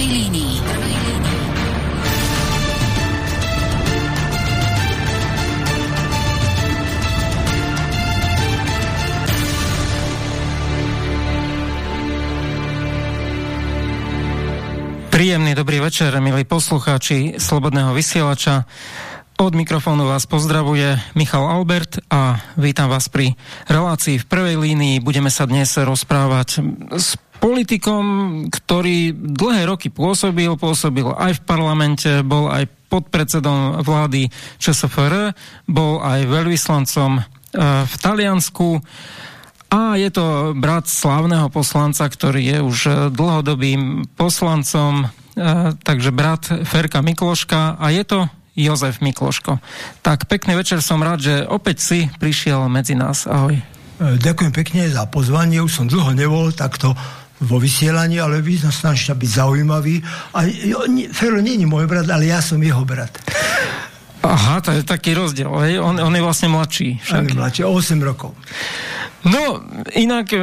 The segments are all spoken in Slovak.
prvej línii. Príjemný dobrý večer, milí poslucháči Slobodného vysielača. Od mikrofónu vás pozdravuje Michal Albert a vítam vás pri relácii v prvej línii. Budeme sa dnes rozprávať s politikom, ktorý dlhé roky pôsobil, pôsobil aj v parlamente, bol aj podpredsedom vlády ČSFR, bol aj veľvyslancom e, v Taliansku a je to brat slávneho poslanca, ktorý je už dlhodobým poslancom, e, takže brat Ferka Mikloška a je to Jozef Mikloško. Tak pekný večer, som rád, že opäť si prišiel medzi nás. Ahoj. Ďakujem pekne za pozvanie, už som dlho nebol takto vo vysielaní, ale vy sa snažíte byť zaujímavý. A Fero nie je môj brat, ale ja som jeho brat. Aha, to je taký rozdiel, hej? On, on je vlastne mladší. Však. On je mladší, o 8 rokov. No, inak e,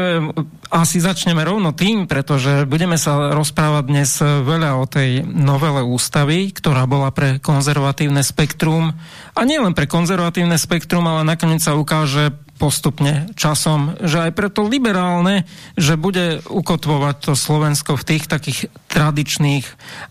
asi začneme rovno tým, pretože budeme sa rozprávať dnes veľa o tej novele ústavy, ktorá bola pre konzervatívne spektrum a nielen pre konzervatívne spektrum, ale nakoniec sa ukáže postupne časom, že aj preto liberálne, že bude ukotvovať to Slovensko v tých takých tradičných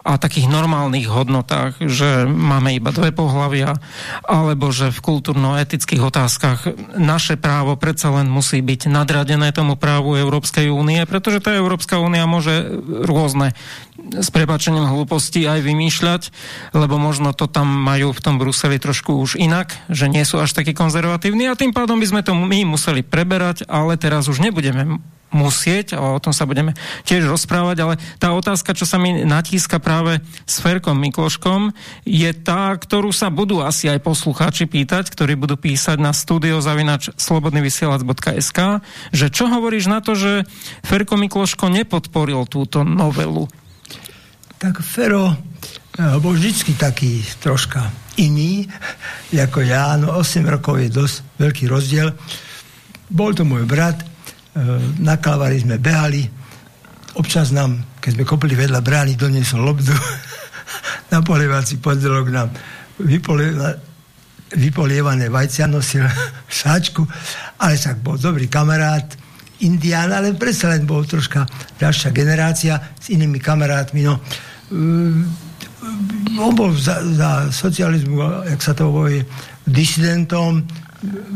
a takých normálnych hodnotách, že máme iba dve pohlavia, alebo že v kultúrno-etických otázkach naše právo predsa len musí byť nadradené tomu právu Európskej únie, pretože tá Európska únia môže rôzne s prepačením hlúposti aj vymýšľať, lebo možno to tam majú v tom Bruseli trošku už inak, že nie sú až takí konzervatívni a tým pádom by sme to my museli preberať, ale teraz už nebudeme musieť, a o tom sa budeme tiež rozprávať, ale tá otázka, čo sa mi natíska práve s Ferkom Mikloškom, je tá, ktorú sa budú asi aj poslucháči pýtať, ktorí budú písať na studiozavinač slobodnyvysielac.sk, že čo hovoríš na to, že Ferko Mikloško nepodporil túto novelu? Tak Fero eh, bol vždycky taký troška iný, ako ja. No 8 rokov je dosť veľký rozdiel. Bol to môj brat, eh, na kalvári sme behali, občas nám, keď sme kopili vedľa brány, doniesol lobdu, na polievací poddelok nám vypolievané vajcia nosil sáčku, ale však bol dobrý kamarát, indián, ale predsa len bol troška ďalšia generácia s inými kamarátmi. No, um, on bol za, za socializmu, jak sa to hovorí, disidentom,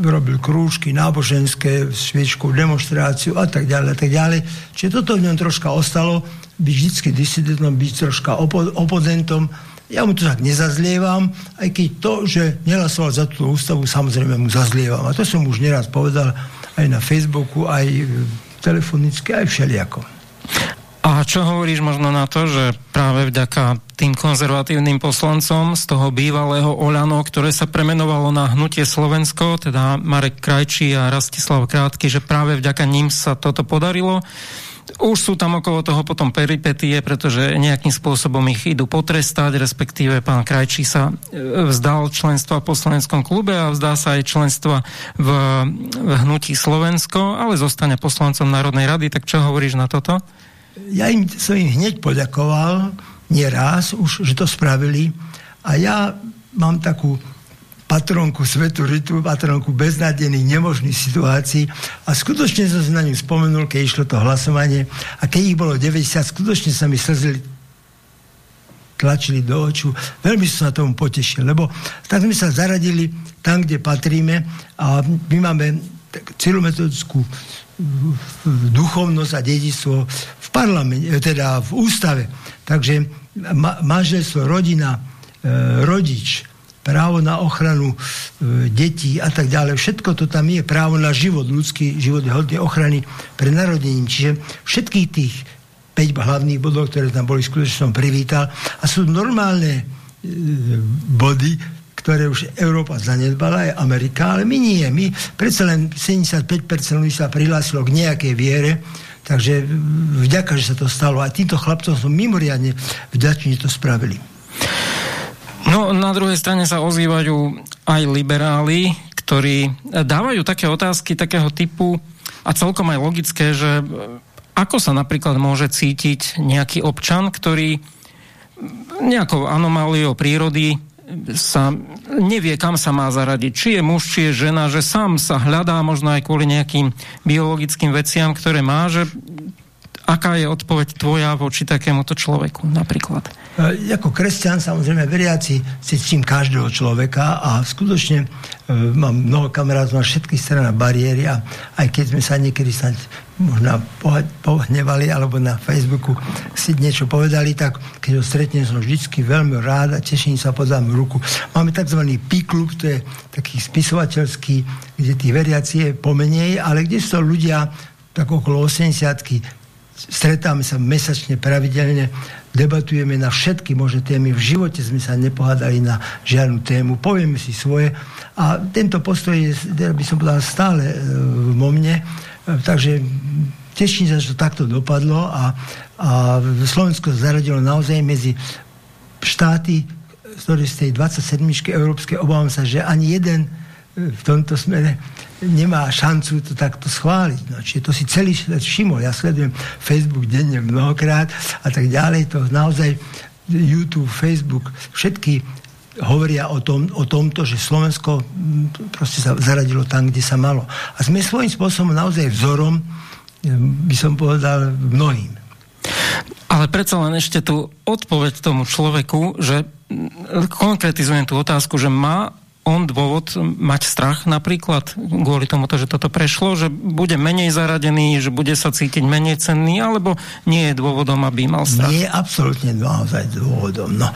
robil krúžky náboženské, sviečku, demonstráciu a tak ďalej a tak ďalej. Čiže toto v ňom troška ostalo, byť vždy disidentom, byť troška opo opodentom. Ja mu to tak nezazlievam, aj keď to, že nehlasoval za túto ústavu, samozrejme mu zazlievam. A to som už neraz povedal, aj na Facebooku, aj telefonicky, aj všelijako. A čo hovoríš možno na to, že práve vďaka tým konzervatívnym poslancom z toho bývalého Oľano, ktoré sa premenovalo na Hnutie Slovensko, teda Marek Krajčí a Rastislav Krátky, že práve vďaka ním sa toto podarilo, už sú tam okolo toho potom peripetie, pretože nejakým spôsobom ich idú potrestať, respektíve pán Krajčí sa e, vzdal členstva v poslaneckom klube a vzdá sa aj členstva v, v hnutí Slovensko, ale zostane poslancom Národnej rady. Tak čo hovoríš na toto? Ja im, som im hneď poďakoval, nieraz už, že to spravili. A ja mám takú patronku svetu rytu, patronku beznadených, nemožných situácií. A skutočne som si na ňu spomenul, keď išlo to hlasovanie. A keď ich bolo 90, skutočne sa mi slzili tlačili do oču. Veľmi som sa tomu potešil, lebo tak sme sa zaradili tam, kde patríme. A my máme celometodickú duchovnosť a dedistvo parlamente, teda v ústave. Takže ma, manželstvo, rodina, e, rodič, právo na ochranu e, detí a tak ďalej. Všetko to tam je. Právo na život, ľudský život je hodne ochrany pre narodením. Čiže všetkých tých 5 hlavných bodov, ktoré tam boli, skutočne som privítal. A sú normálne e, body, ktoré už Európa zanedbala, aj Amerika, ale my nie. My predsa len 75% ľudí sa prihlásilo k nejakej viere, takže vďaka, že sa to stalo. A týmto chlapcom som mimoriadne vďačný, že to spravili. No, na druhej strane sa ozývajú aj liberáli, ktorí dávajú také otázky takého typu a celkom aj logické, že ako sa napríklad môže cítiť nejaký občan, ktorý nejakou anomáliou prírody sa nevie, kam sa má zaradiť. Či je muž, či je žena, že sám sa hľadá možno aj kvôli nejakým biologickým veciam, ktoré má, že aká je odpoveď tvoja voči takémuto človeku napríklad? E, ako kresťan, samozrejme, veriaci si ctím každého človeka a skutočne e, mám mnoho kamarátov na všetkých stranách bariéry a aj keď sme sa niekedy sa možno pohnevali alebo na Facebooku si niečo povedali, tak keď ho stretnem, som vždycky veľmi rád a teším sa, podám ruku. Máme tzv. P-klub, to je taký spisovateľský, kde tí veriaci je pomenej, ale kde sú ľudia tak okolo 80 stretáme sa mesačne pravidelne, debatujeme na všetky možné témy. V živote sme sa nepohádali na žiadnu tému, povieme si svoje a tento postoj je, by som povedal, stále e, vo mne. Takže teším sa, že to takto dopadlo a, a Slovensko zaradilo naozaj medzi štáty, ktoré z tej 27. európskej obávam sa, že ani jeden e, v tomto smere nemá šancu to takto schváliť. No, čiže to si celý svet všimol. Ja sledujem Facebook denne mnohokrát a tak ďalej. To naozaj YouTube, Facebook, všetky hovoria o, tom, o tomto, že Slovensko proste sa zaradilo tam, kde sa malo. A sme svojím spôsobom naozaj vzorom, by som povedal, mnohým. Ale predsa len ešte tu odpoveď tomu človeku, že konkretizujem tú otázku, že má on dôvod mať strach napríklad kvôli tomu, že toto prešlo, že bude menej zaradený, že bude sa cítiť menej cenný, alebo nie je dôvodom, aby mal strach? Nie je absolútne naozaj dôvodom. No,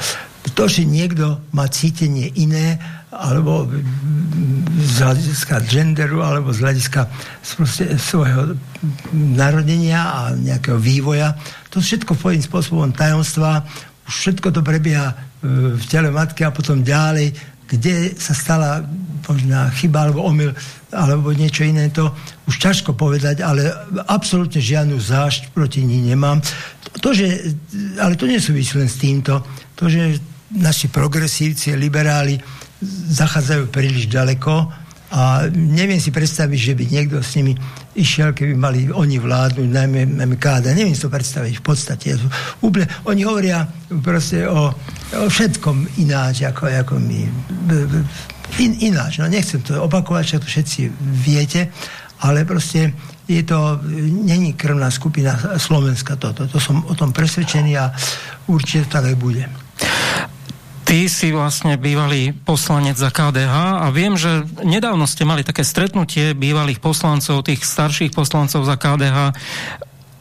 to, že niekto má cítenie iné, alebo z hľadiska genderu, alebo z hľadiska svojho narodenia a nejakého vývoja, to všetko svojím spôsobom tajomstva, všetko to prebieha e, v tele matky a potom ďalej kde sa stala možná chyba alebo omyl alebo niečo iné, to už ťažko povedať, ale absolútne žiadnu zášť proti ní nemám. To, že, ale to nesúvisí len s týmto. To, že naši progresívci, liberáli zachádzajú príliš ďaleko, a neviem si predstaviť, že by niekto s nimi išiel, keby mali oni vládnuť, najmä, najmä káda. Neviem si to predstaviť v podstate. Úplne, oni hovoria proste o, o všetkom ináč, ako, ako my. In, ináč. No nechcem to opakovať, čo to všetci viete, ale proste je to, není krvná skupina Slovenska toto. To som o tom presvedčený a určite tak aj bude. Ty si vlastne bývalý poslanec za KDH a viem, že nedávno ste mali také stretnutie bývalých poslancov, tých starších poslancov za KDH.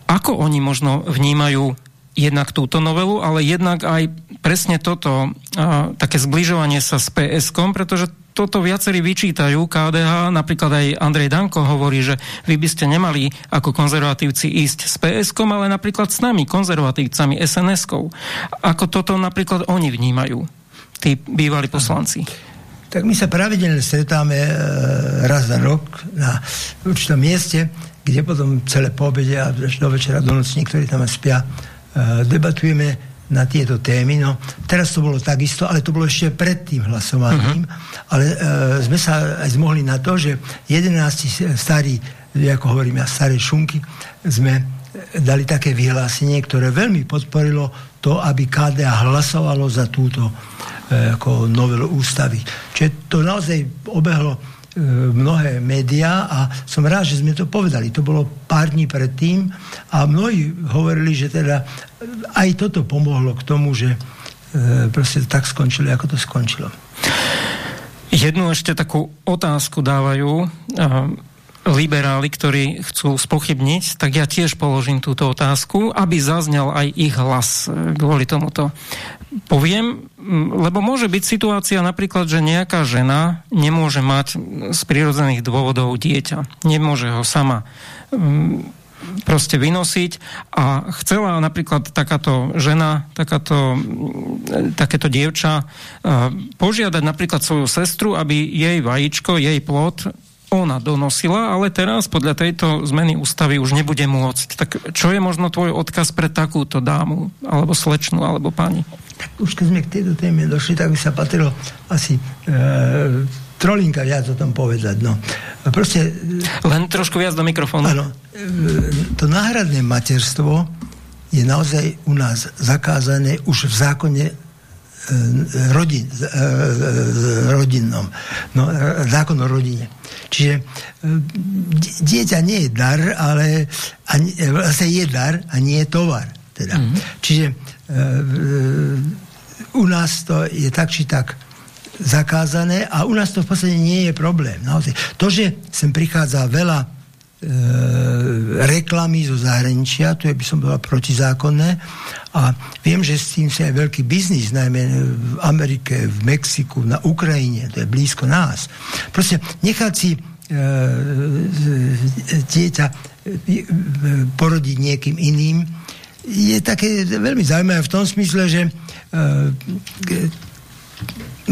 Ako oni možno vnímajú jednak túto novelu, ale jednak aj presne toto, také zbližovanie sa s PSK, pretože toto viacerí vyčítajú KDH, napríklad aj Andrej Danko hovorí, že vy by ste nemali ako konzervatívci ísť s PSK, ale napríklad s nami, konzervatívcami, SNS-kou. Ako toto napríklad oni vnímajú, tí bývalí poslanci? Tak my sa pravidelne stretáme e, raz za rok na určitom mieste, kde potom celé po a do večera do noci niektorí tam spia, e, debatujeme na tieto témy. No, teraz to bolo takisto, ale to bolo ešte pred tým hlasovaním. Uh-huh. Ale e, sme sa aj zmohli na to, že 11 starí, ako hovorím ja, staré šunky, sme dali také vyhlásenie, ktoré veľmi podporilo to, aby KDA hlasovalo za túto e, ako novelu ústavy. Čiže to naozaj obehlo mnohé médiá a som rád, že sme to povedali. To bolo pár dní predtým a mnohí hovorili, že teda aj toto pomohlo k tomu, že e, proste tak skončilo, ako to skončilo. Jednu ešte takú otázku dávajú e, liberáli, ktorí chcú spochybniť, tak ja tiež položím túto otázku, aby zaznel aj ich hlas kvôli tomuto poviem, lebo môže byť situácia napríklad, že nejaká žena nemôže mať z prírodzených dôvodov dieťa. Nemôže ho sama proste vynosiť a chcela napríklad takáto žena, takáto, takéto dievča požiadať napríklad svoju sestru, aby jej vajíčko, jej plod ona donosila, ale teraz podľa tejto zmeny ústavy už nebude môcť. Tak čo je možno tvoj odkaz pre takúto dámu, alebo slečnu, alebo pani? Tak už keď sme k tejto téme došli, tak by sa patrilo asi e, trolinka viac o tom povedať. No. Proste, Len trošku viac do mikrofónu. Áno. E, to náhradné materstvo je naozaj u nás zakázané už v zákone rodin, rodinnom. No, zákon o rodine. Čiže dieťa nie je dar, ale ani, vlastne je dar a nie je tovar. Teda. Mm-hmm. Čiže u nás to je tak či tak zakázané a u nás to v podstate nie je problém. Naozaj. To, že sem prichádza veľa e, reklamy zo zahraničia, to je, by som bola protizákonné a viem, že s tým sa aj veľký biznis, najmä v Amerike, v Mexiku, na Ukrajine, to je blízko nás. Proste nechať si e, dieťa e, porodiť niekým iným je také veľmi zaujímavé v tom smysle, že e,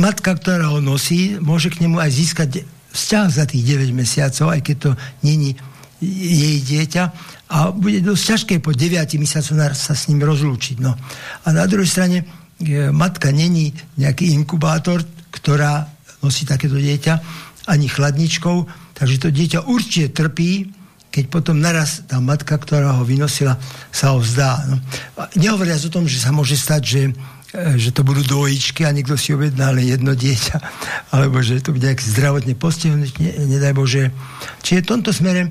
matka, ktorá ho nosí, môže k nemu aj získať vzťah za tých 9 mesiacov, aj keď to není jej dieťa a bude dosť ťažké po 9 mesiacov sa s ním rozlúčiť. No. A na druhej strane e, matka není nejaký inkubátor, ktorá nosí takéto dieťa, ani chladničkou, takže to dieťa určite trpí, keď potom naraz tá matka, ktorá ho vynosila, sa ho vzdá. No. Nehovoriac o tom, že sa môže stať, že E, že to budú dvojičky a niekto si objedná len jedno dieťa, alebo že to bude nejaký zdravotne postihnúť, ne, nedaj Bože. Čiže v tomto smere e,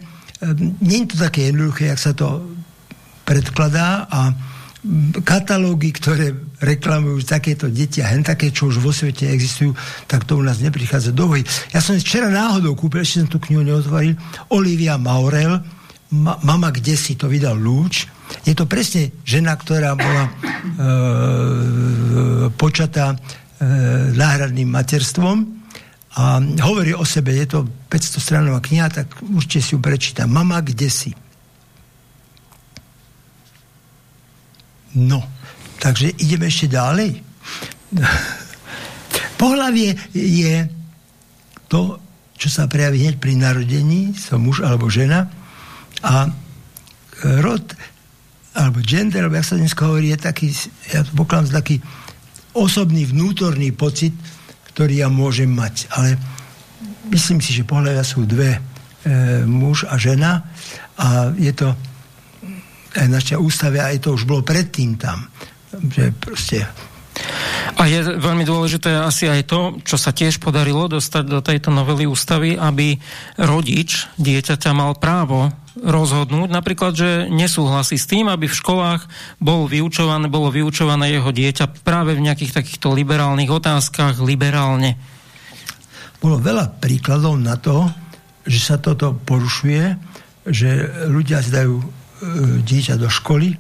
nie je to také jednoduché, jak sa to predkladá a katalógy, ktoré reklamujú takéto deti a hen také, čo už vo svete existujú, tak to u nás neprichádza do hoji. Ja som včera náhodou kúpil, ešte som tú knihu neotvoril, Olivia Maurel, ma, Mama, kde si to vydal Lúč, je to presne žena, ktorá bola e, počatá e, náhradným materstvom a hovorí o sebe, je to 500 stranová kniha, tak určite si ju prečítam. Mama, kde si? No, takže ideme ešte ďalej. Pohlavie je to, čo sa prejaví hneď pri narodení, som muž alebo žena a rod alebo gender, alebo jak sa dnes hovorí, je taký, ja to pokladám taký osobný vnútorný pocit, ktorý ja môžem mať. Ale myslím si, že pohľavia sú dve, e, muž a žena a je to aj v našej ústave, aj to už bolo predtým tam. Že proste a je veľmi dôležité asi aj to, čo sa tiež podarilo dostať do tejto novely ústavy, aby rodič dieťaťa mal právo rozhodnúť, napríklad, že nesúhlasí s tým, aby v školách bol vyučované, bolo vyučované jeho dieťa práve v nejakých takýchto liberálnych otázkach, liberálne. Bolo veľa príkladov na to, že sa toto porušuje, že ľudia zdajú e, dieťa do školy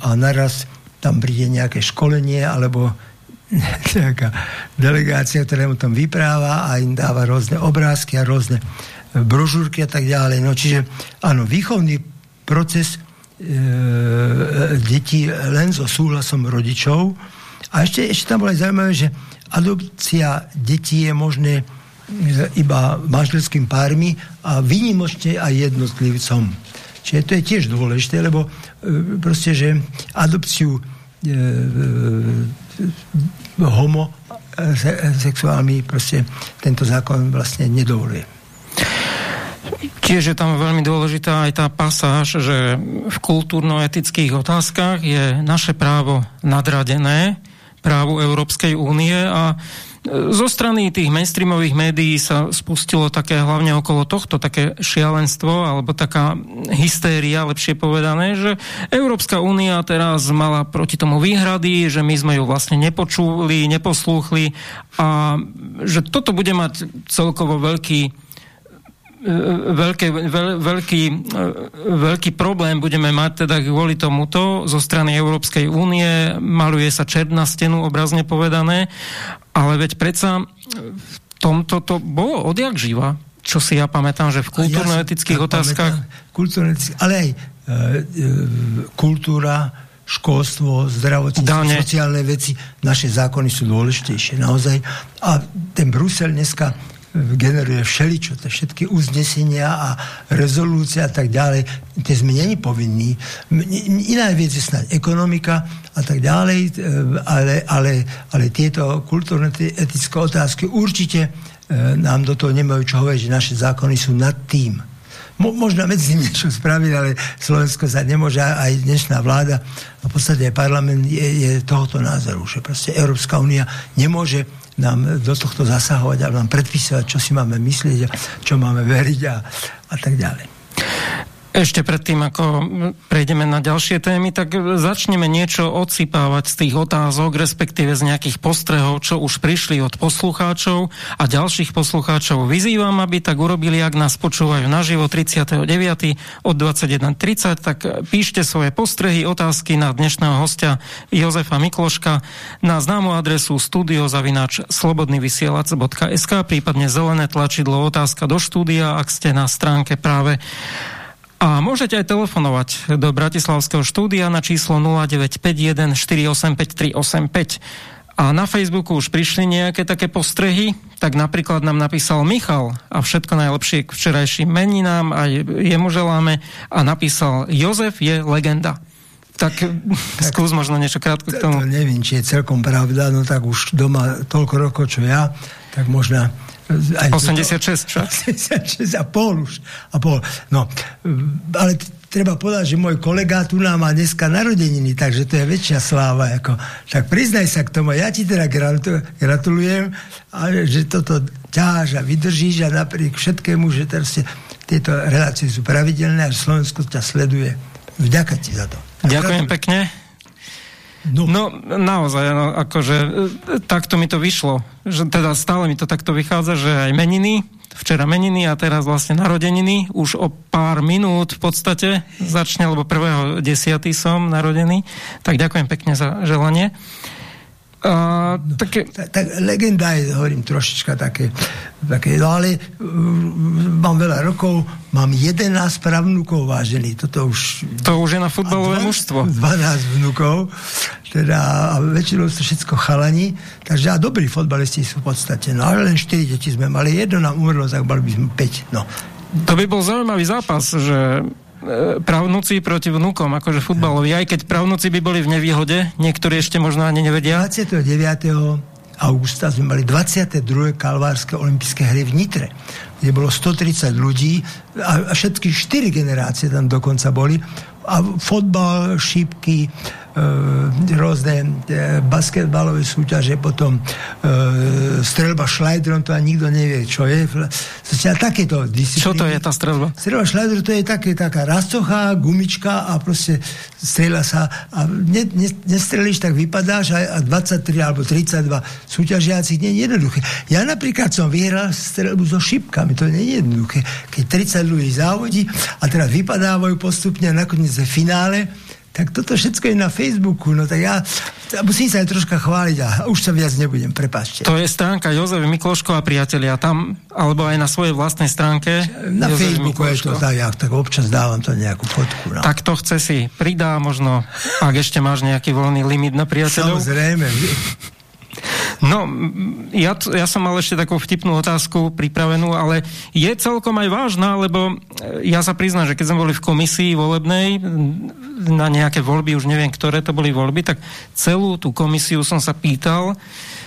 a naraz tam príde nejaké školenie alebo nejaká delegácia, ktorá mu tam vypráva a im dáva rôzne obrázky a rôzne brožúrky a tak ďalej. No čiže áno, výchovný proces e, detí len so súhlasom rodičov. A ešte, ešte tam bolo aj zaujímavé, že adopcia detí je možné e, iba manželským pármi a vynimočne aj jednotlivcom. Čiže to je tiež dôležité, lebo e, proste, že adopciu e, e, homo e, sexuálmi proste tento zákon vlastne nedovoluje. Tiež je tam veľmi dôležitá aj tá pasáž, že v kultúrno-etických otázkach je naše právo nadradené právu Európskej únie a zo strany tých mainstreamových médií sa spustilo také hlavne okolo tohto také šialenstvo alebo taká hystéria, lepšie povedané, že Európska únia teraz mala proti tomu výhrady, že my sme ju vlastne nepočuli, neposlúchli a že toto bude mať celkovo veľký veľké, veľ, veľký, veľký problém budeme mať teda kvôli tomuto zo strany Európskej únie. Maluje sa černá stenu, obrazne povedané, ale veď predsa v tomto to bolo odjak živa čo si ja pamätám, že v kultúrno-etických ja otázkach... Kultúrno ale aj e, e, kultúra, školstvo, zdravotníctvo, sociálne veci, naše zákony sú dôležitejšie naozaj. A ten Brusel dneska generuje všeličo, to všetky uznesenia a rezolúcie a tak ďalej, tie sme není povinní. Iná vec je snáď ekonomika a tak ďalej, e, ale, ale, ale tieto kultúrne-etické otázky určite e, nám do toho nemajú čo hovoriť, že naše zákony sú nad tým. Mo, možno medzi tým niečo spraviť, ale Slovensko sa nemôže, aj dnešná vláda a v podstate aj parlament je, je tohoto názoru, že proste Európska únia nemôže nám do tohto zasahovať a nám predpísať, čo si máme myslieť čo máme veriť a, a tak ďalej. Ešte predtým, ako prejdeme na ďalšie témy, tak začneme niečo odsypávať z tých otázok, respektíve z nejakých postrehov, čo už prišli od poslucháčov a ďalších poslucháčov. Vyzývam, aby tak urobili, ak nás počúvajú naživo 39. od 21.30, tak píšte svoje postrehy, otázky na dnešného hostia Jozefa Mikloška na známu adresu studiozavináč slobodnyvysielac.sk prípadne zelené tlačidlo otázka do štúdia, ak ste na stránke práve a môžete aj telefonovať do Bratislavského štúdia na číslo 0951 485 A na Facebooku už prišli nejaké také postrehy, tak napríklad nám napísal Michal a všetko najlepšie k včerajším meninám a jemu želáme a napísal Jozef je legenda. Tak, tak skús možno niečo krátko k tomu. To neviem, či je celkom pravda, no tak už doma toľko rokov, čo ja, tak možno 86 čo? 86 a pol už. A pol. No, ale treba povedať, že môj kolega tu nám má dneska narodeniny, takže to je väčšia sláva. Ako. Tak priznaj sa k tomu. Ja ti teda gratulujem, a že toto ťaháš a vydržíš a napriek všetkému, že teraz tieto relácie sú pravidelné a Slovensko ťa sleduje. Vďaka ti za to. Ďakujem pekne. No. no naozaj, no, akože e, takto mi to vyšlo. Že teda stále mi to takto vychádza, že aj meniny, včera meniny a teraz vlastne narodeniny, už o pár minút v podstate začne, lebo prvého desiatý som narodený. Tak ďakujem pekne za želanie. Uh, také... tak, tak legenda je, hovorím, trošička také, také no ale uh, mám veľa rokov, mám 11 pravnúkov vážený, toto už... To už je na futbalové mužstvo. 12 vnúkov, teda a väčšinou sú všetko chalani, takže a dobrí fotbalisti sú v podstate, no ale len 4 deti sme mali, jedno nám umrlo, tak mali by sme 5, no. To by bol zaujímavý zápas, že pravnúci proti vnúkom, akože futbalovi, aj keď pravnúci by boli v nevýhode, niektorí ešte možno ani nevedia. 29. augusta sme mali 22. kalvárske olympijské hry v Nitre, kde bolo 130 ľudí a, všetky 4 generácie tam dokonca boli a fotbal, šípky, e, rôzne e, basketbalové súťaže, potom e, strelba šlajdrom, to ani nikto nevie, čo je. A takéto disciplíny. Čo to je tá strelba? Strelba šlajdrom, to je také, taká rastocha, gumička a proste strela sa a ne, ne, nestrelíš, tak vypadáš a, a 23 alebo 32 súťažiacich nie je jednoduché. Ja napríklad som vyhral strelbu so šipkami, to nie je jednoduché. Keď 30 ľudí závodí a teraz vypadávajú postupne a nakoniec v finále, tak toto všetko je na Facebooku, no tak ja musím sa aj troška chváliť a už sa viac nebudem, prepáčte. To je stránka Jozef Mikloško a priatelia tam, alebo aj na svojej vlastnej stránke. Na Jozef Facebooku Mikloško. je to tak, ja tak občas dávam to nejakú fotku. No. Tak to chce si pridá možno, ak ešte máš nejaký voľný limit na priateľov. Samozrejme. No, ja, ja som mal ešte takú vtipnú otázku pripravenú, ale je celkom aj vážna, lebo e, ja sa priznám, že keď sme boli v komisii volebnej na nejaké voľby, už neviem, ktoré to boli voľby, tak celú tú komisiu som sa pýtal,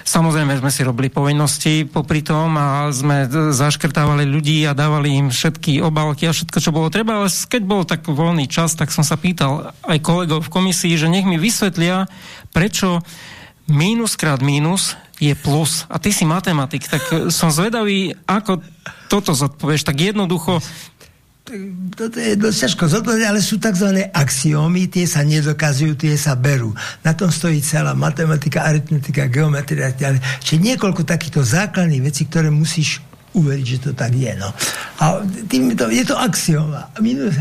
Samozrejme sme si robili povinnosti popri tom a sme zaškrtávali ľudí a dávali im všetky obálky a všetko, čo bolo treba, ale keď bol tak voľný čas, tak som sa pýtal aj kolegov v komisii, že nech mi vysvetlia, prečo mínus krát mínus je plus. A ty si matematik, tak som zvedavý, ako toto zodpovieš. Tak jednoducho toto je dosť ťažko zodpovedať, ale sú tzv. axiómy, tie sa nedokazujú, tie sa berú. Na tom stojí celá matematika, aritmetika, geometria. Čiže niekoľko takýchto základných vecí, ktoré musíš uveriť, že to tak je. No. A tým to, je to axioma. Minus,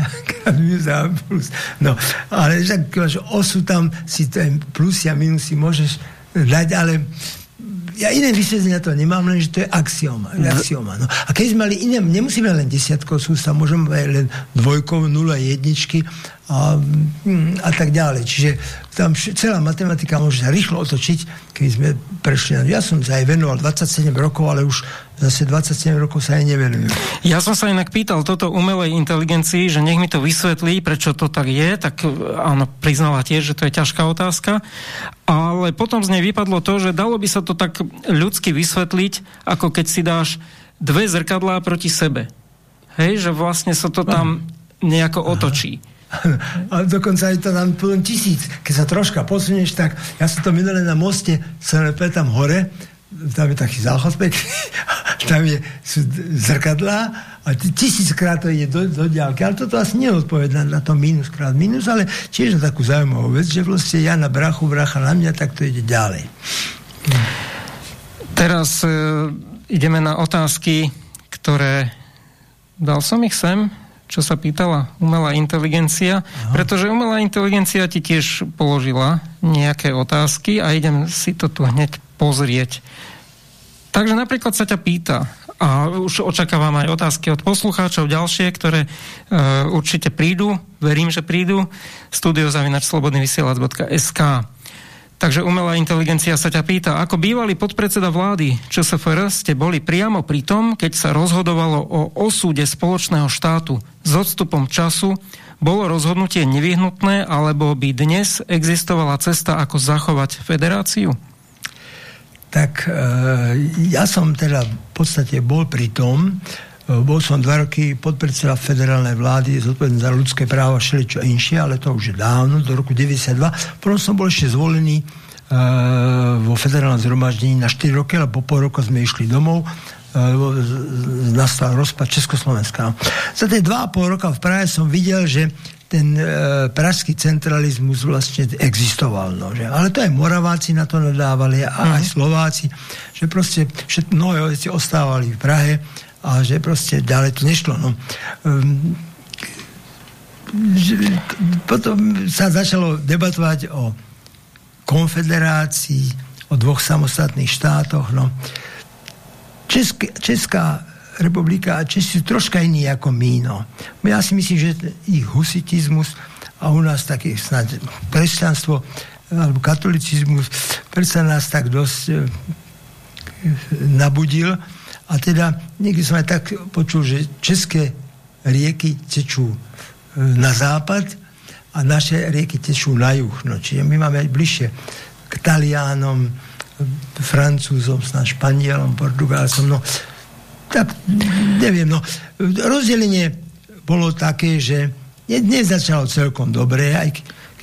minus a plus. No, ale však osu tam si ten plusy a minusy môžeš dať, ale ja iné vysvetlenia to nemám, len že to je axioma. axioma no. A keď sme mali iné, nemusíme len desiatkov sústav, môžeme len dvojkov, nula, jedničky a, hm, a tak ďalej. Čiže tam celá matematika môže sa rýchlo otočiť, keď sme prešli. Ja som sa aj venoval 27 rokov, ale už zase 27 rokov sa aj nevenujú. Ja som sa inak pýtal toto umelej inteligencii, že nech mi to vysvetlí, prečo to tak je, tak áno, priznala tiež, že to je ťažká otázka, ale potom z nej vypadlo to, že dalo by sa to tak ľudsky vysvetliť, ako keď si dáš dve zrkadlá proti sebe. hej, že vlastne sa to tam nejako otočí. A dokonca aj to nám poviem tisíc. Keď sa troška posunieš, tak ja som to minulé na moste, sa tam hore, tam je taký záchod pekný, tam je, sú zrkadlá a tisíckrát to ide do, do ďalky. Ale toto asi neodpovedá na to minus krát minus, ale tiež na takú zaujímavú vec, že vlastne ja na brachu, bracha na mňa, tak to ide ďalej. Teraz e, ideme na otázky, ktoré dal som ich sem, čo sa pýtala umelá inteligencia, Aha. pretože umelá inteligencia ti tiež položila nejaké otázky a idem si to tu hneď pozrieť. Takže napríklad sa ťa pýta, a už očakávam aj otázky od poslucháčov ďalšie, ktoré e, určite prídu, verím, že prídu, studiozavinačslobodnyvysielac.sk Takže umelá inteligencia sa ťa pýta, ako bývalý podpredseda vlády ČSFR ste boli priamo pri tom, keď sa rozhodovalo o osúde spoločného štátu s odstupom času, bolo rozhodnutie nevyhnutné, alebo by dnes existovala cesta, ako zachovať federáciu? tak e, ja som teda v podstate bol pri tom, bol som dva roky podpredseda federálnej vlády zodpovedný za ľudské práva všeličo inšie, ale to už je dávno, do roku 92. Potom som bol ešte zvolený uh, vo federálnom zhromaždení na 4 roky, ale po pol roku sme išli domov nastal rozpad Československa. Za tie dva a pol roka v Prahe som videl, že ten e, pražský centralizmus vlastne existoval. No, že? Ale to aj Moraváci na to nadávali a aj mhm. Slováci, že proste všetko mnohé veci ostávali v Prahe a že proste ďalej to nešlo. No. Um, potom sa začalo debatovať o konfederácii, o dvoch samostatných štátoch. No. Česk, Česká republika a Česi sú troška iní ako my. No. Ja si myslím, že ich husitizmus a u nás také snad kresťanstvo alebo katolicizmus predsa nás tak dosť e, nabudil a teda niekdy som aj tak počul, že české rieky tečú e, na západ a naše rieky tečú na juh. No, čiže my máme bližšie k Talianom, Francúzom, Španielom, Portugalcom. No, tak neviem, no, rozdelenie bolo také, že nezačalo celkom dobre, aj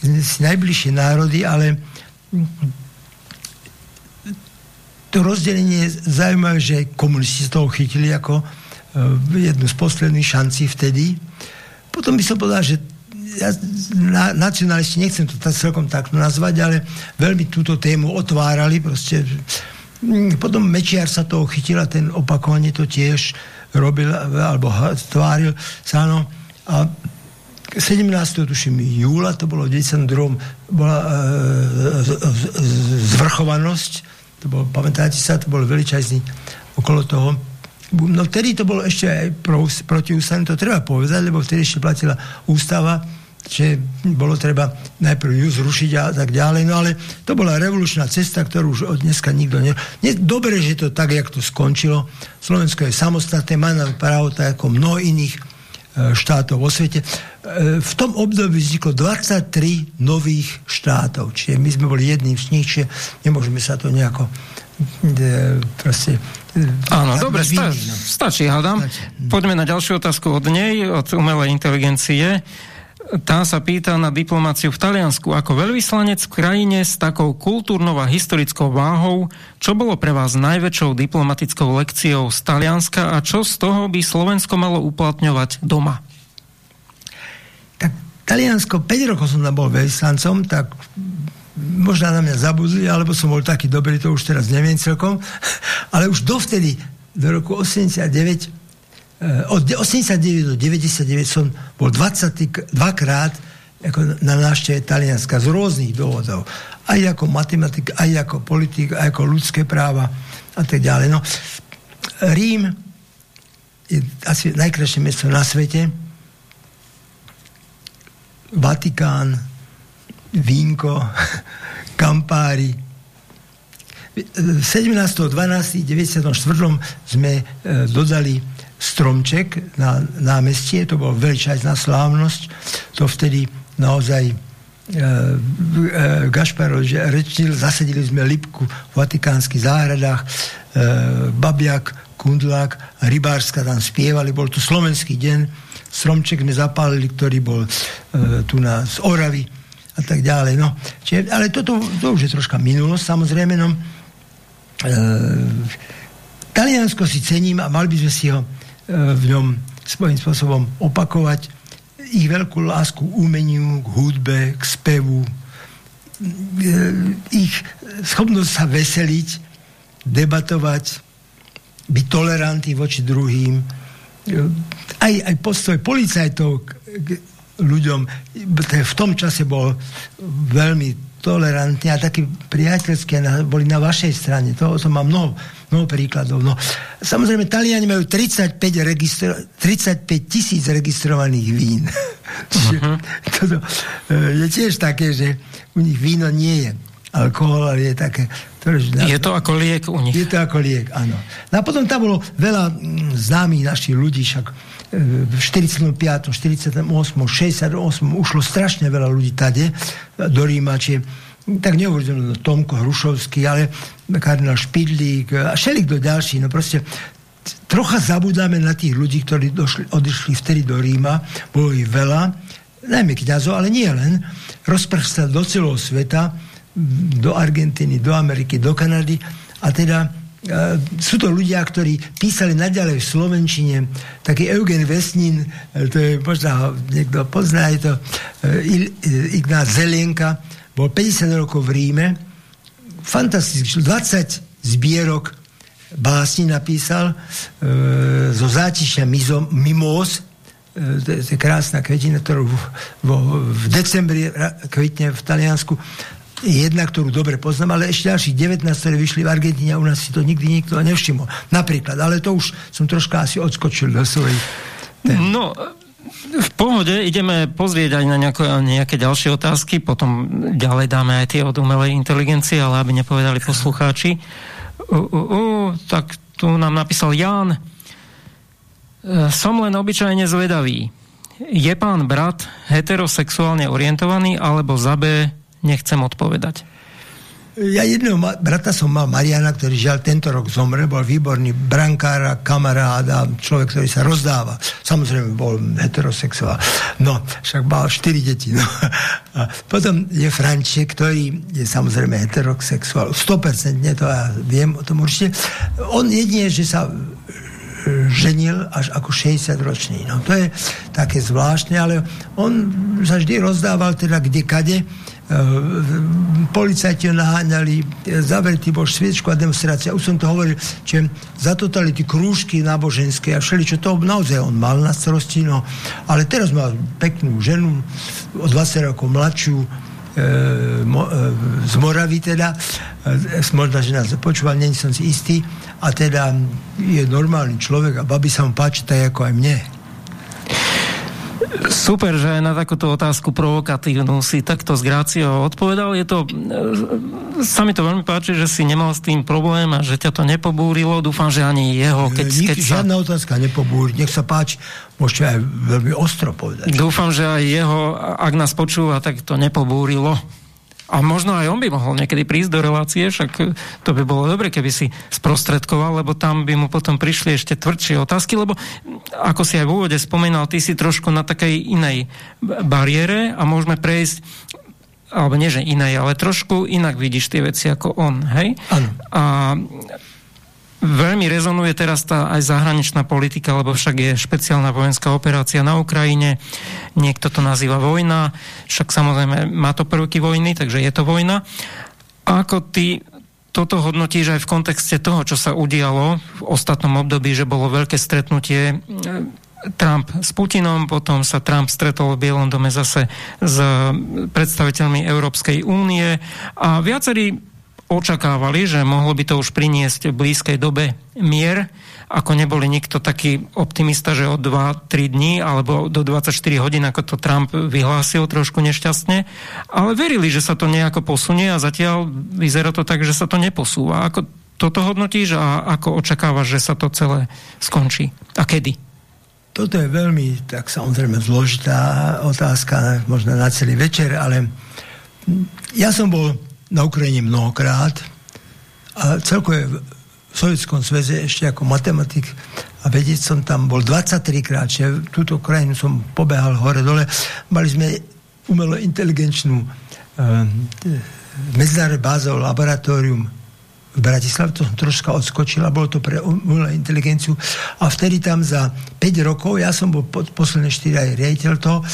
si najbližšie národy, ale to rozdelenie zaujímavé, že komunisti z toho chytili ako uh, jednu z posledných šancí vtedy. Potom by som povedal, že ja, na, nacionalisti, nechcem to celkom takto nazvať, ale veľmi túto tému otvárali, proste Mm, potom Mečiar sa toho chytil a ten opakovane to tiež robil, alebo tváril sa, no. A 17. tuším júla, to bolo v 92. bola e, zvrchovanosť, to bolo, pamätáte sa, to bol veličajzný okolo toho. No vtedy to bolo ešte aj pro, proti ústavne, to treba povedať, lebo vtedy ešte platila ústava, že bolo treba najprv ju zrušiť a tak ďalej. No ale to bola revolučná cesta, ktorú už od dneska nikto ne... Nie, dobre, že to tak, jak to skončilo. Slovensko je samostatné, má na právo tak ako mnoho iných štátov vo svete. E, v tom období vzniklo 23 nových štátov, čiže my sme boli jedným z nich, čiže nemôžeme sa to nejako e, proste Áno, dobre, sta- no. stačí, hádam. Poďme na ďalšiu otázku od nej, od umelej inteligencie tá sa pýta na diplomáciu v Taliansku. Ako veľvyslanec v krajine s takou kultúrnou a historickou váhou, čo bolo pre vás najväčšou diplomatickou lekciou z Talianska a čo z toho by Slovensko malo uplatňovať doma? Tak Taliansko, 5 rokov som tam bol veľvyslancom, tak možno na mňa zabudli, alebo som bol taký dobrý, to už teraz neviem celkom, ale už dovtedy, do roku 89 Eh, od 89 do 99 som bol 22 krát ako na návšteve Talianska z rôznych dôvodov. Aj ako matematik, aj ako politik, aj ako ľudské práva a tak ďalej. No, Rím je asi najkrajšie mesto na svete. Vatikán, Vínko, Kampári. 17.12.94 sme e, dodali stromček na námestie, to bol veľčajsná slávnosť, to vtedy naozaj e, e, Gašparov že rečnil, zasadili sme lipku v vatikánskych záhradách, e, Babiak Kundlák a Rybárska tam spievali, bol to slovenský deň, stromček sme zapálili, ktorý bol e, tu na, z Oravy a tak ďalej. No. Čiže, ale toto to už je troška minulosť, samozrejme. No. E, Taliansko si cením a mali by sme si ho v ňom svojím spôsobom opakovať ich veľkú lásku umeniu, k hudbe, k spevu, e, ich schopnosť sa veseliť, debatovať, byť tolerantní voči druhým, aj, aj postoj policajtov k, ľuďom v tom čase bol veľmi tolerantní a takí priateľskí boli na vašej strane. To, to má mnoho, mnoho príkladov. No, samozrejme, Taliani majú 35, registro, 35 tisíc registrovaných vín. Uh-huh. Toto e, je tiež také, že u nich víno nie je alkohol, je také je to ako liek u nich. Je to ako liek, áno. No a potom tam bolo veľa mm, známych našich ľudí, však e, v 45., 48., 68. ušlo strašne veľa ľudí tade do Ríma, či tak nehovorím Tomko Hrušovský, ale kardinál Špidlík a do ďalší, no proste trocha zabudáme na tých ľudí, ktorí došli, odišli vtedy do Ríma, bolo ich veľa, najmä kniazov, ale nie len, rozprch sa do celého sveta, do Argentíny, do Ameriky, do Kanady. A teda e, sú to ľudia, ktorí písali naďalej v Slovenčine. Taký Eugen Vesnin, e, to je možno niekto pozná, je to e, Ignác Zelienka, bol 50 rokov v Ríme, fantastický, 20 zbierok básni napísal e, zo zátišia Mimos, e, to je krásna kvetina, ktorú v, v, v decembri kvitne v Taliansku. Jedna, ktorú dobre poznám, ale ešte ďalších 19, ktoré vyšli v Argentíne a u nás si to nikdy nikto nevšimol. Napríklad, ale to už som troška asi odskočil do svojich... No, v pohode ideme pozrieť aj na nejaké, nejaké ďalšie otázky, potom ďalej dáme aj tie od umelej inteligencie, ale aby nepovedali poslucháči. Uh, uh, uh, tak tu nám napísal Jan. Som len obyčajne zvedavý. Je pán brat heterosexuálne orientovaný alebo za B nechcem odpovedať. Ja jedného brata som mal, Mariana, ktorý žiaľ tento rok zomrel, bol výborný brankár a človek, ktorý sa rozdáva. Samozrejme bol heterosexuál. No, však mal štyri deti. No. A potom je Franček, ktorý je samozrejme heterosexuál. 100% nie, to ja viem o tom určite. On jedine, že sa e, ženil až ako 60 ročný. No to je také zvláštne, ale on sa vždy rozdával teda kde kade policajti naháňali, eh, zavretý bol sviečku a demonstrácia. Už som to hovoril, že za totality krúžky náboženské a všeli, čo to naozaj on mal na starosti, no. Ale teraz má peknú ženu, o 20 rokov mladšiu, e, mo, e, z Moravy teda, e, možno, že nás počúval, není som si istý, a teda je normálny človek a babi sa mu páči tak ako aj mne. Super, že aj na takúto otázku provokatívnu si takto z Grácio odpovedal. Je to, e, sa mi to veľmi páči, že si nemal s tým problém a že ťa to nepobúrilo. Dúfam, že ani jeho, keď, Nik, keď sa... Žiadna otázka nepobúri. Nech sa páči, môžete aj veľmi ostro povedať. Dúfam, že aj jeho, ak nás počúva, tak to nepobúrilo. A možno aj on by mohol niekedy prísť do relácie, však to by bolo dobre, keby si sprostredkoval, lebo tam by mu potom prišli ešte tvrdšie otázky, lebo ako si aj v úvode spomínal, ty si trošku na takej inej bariére a môžeme prejsť alebo nie, že inej, ale trošku inak vidíš tie veci ako on, hej? Ano. A veľmi rezonuje teraz tá aj zahraničná politika, lebo však je špeciálna vojenská operácia na Ukrajine, niekto to nazýva vojna, však samozrejme má to prvky vojny, takže je to vojna. A ako ty toto hodnotíš aj v kontexte toho, čo sa udialo v ostatnom období, že bolo veľké stretnutie Trump s Putinom, potom sa Trump stretol v Bielom dome zase s predstaviteľmi Európskej únie a viacerí očakávali, že mohlo by to už priniesť v blízkej dobe mier, ako neboli nikto taký optimista, že o 2-3 dní alebo do 24 hodín, ako to Trump vyhlásil trošku nešťastne, ale verili, že sa to nejako posunie a zatiaľ vyzerá to tak, že sa to neposúva. Ako toto hodnotíš a ako očakávaš, že sa to celé skončí? A kedy? Toto je veľmi, tak samozrejme, zložitá otázka, možno na celý večer, ale ja som bol na Ukrajine mnohokrát a celkové v Sovjetskom sveze ešte ako matematik a vedieť som tam bol 23 krát, že túto krajinu som pobehal hore-dole. Mali sme umelo inteligenčnú uh, medzinárodné bázové laboratórium v Bratislave, to som troška odskočila, bolo to pre umelú inteligenciu a vtedy tam za 5 rokov, ja som bol pod, posledné 4 aj riaditeľ toho, e,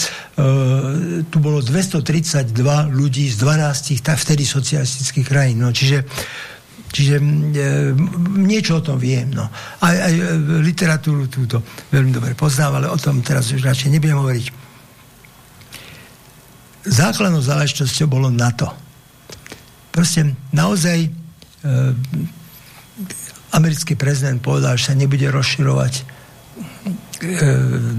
tu bolo 232 ľudí z 12 tak vtedy socialistických krajín. No, čiže Čiže e, niečo o tom viem. No. Aj, aj e, literatúru túto veľmi dobre poznám, ale o tom teraz už radšej nebudem hovoriť. Základnou záležitosťou bolo NATO. Proste naozaj americký prezident povedal, že sa nebude rozširovať eh,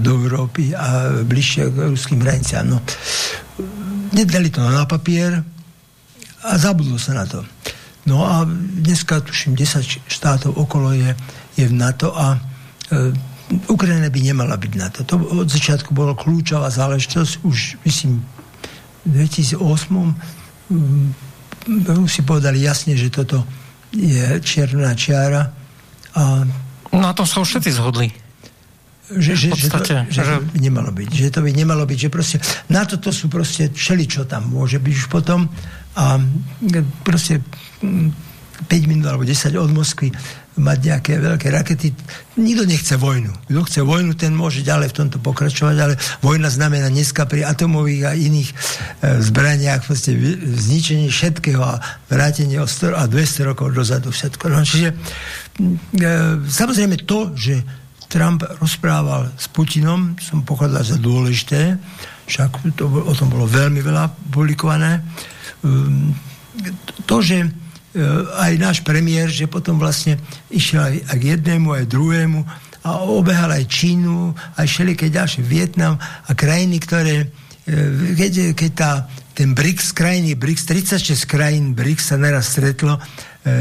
do Európy a bližšie k ruským hraniciam. No, nedali to na papier a zabudlo sa na to. No a dneska, tuším, 10 štátov okolo je, je v NATO a e, Ukrajina by nemala byť na to. To od začiatku bolo kľúčová záležitosť. Už, myslím, v 2008 si povedali jasne, že toto je čierna čiara. A no a to sa už všetci zhodli. Že, že, že, to, že, že to by nemalo byť. Že to by nemalo byť. Že proste, na toto sú proste všeli, čo tam môže byť už potom. A proste 5 minút alebo 10 od Moskvy mať nejaké veľké rakety. Nikto nechce vojnu. Kto chce vojnu, ten môže ďalej v tomto pokračovať, ale vojna znamená dneska pri atomových a iných e, zbraniach proste zničenie všetkého a vrátenie o 100 a 200 rokov dozadu všetko. No, čiže e, samozrejme to, že Trump rozprával s Putinom, som pokladal za dôležité, však to, o tom bolo veľmi veľa publikované. E, to, že aj náš premiér, že potom vlastne išiel aj, k jednému, aj druhému a obehal aj Čínu, aj všeliké ďalšie. Vietnam a krajiny, ktoré e, keď, keď tá, ten BRICS, krajiny BRICS, 36 krajín BRICS sa naraz stretlo e,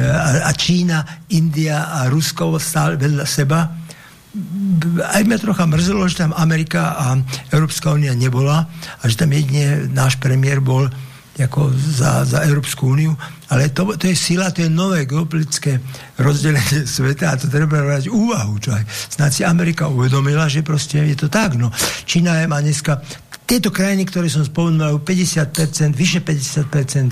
a, a Čína, India a Rusko stále vedľa seba, aj mňa trocha mrzelo, že tam Amerika a Európska únia nebola a že tam jedine náš premiér bol ako za, za Európsku úniu, ale to, to je sila, to je nové geopolitické rozdelenie sveta a to treba brať úvahu, čo aj snad si Amerika uvedomila, že proste je to tak. No. Čína má dneska tieto krajiny, ktoré som spomenul, 50%, vyše 50% e,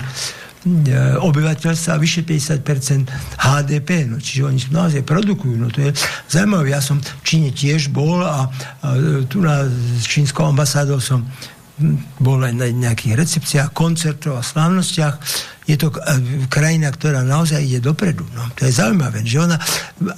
obyvateľstva a vyše 50% HDP. No, čiže oni naozaj produkujú. No, to je zaujímavé. Ja som v Číne tiež bol a, a tu na čínskou ambasádou som bol aj na nejakých recepciách, koncertov a slávnostiach. Je to e, krajina, ktorá naozaj ide dopredu. No, to je zaujímavé, že ona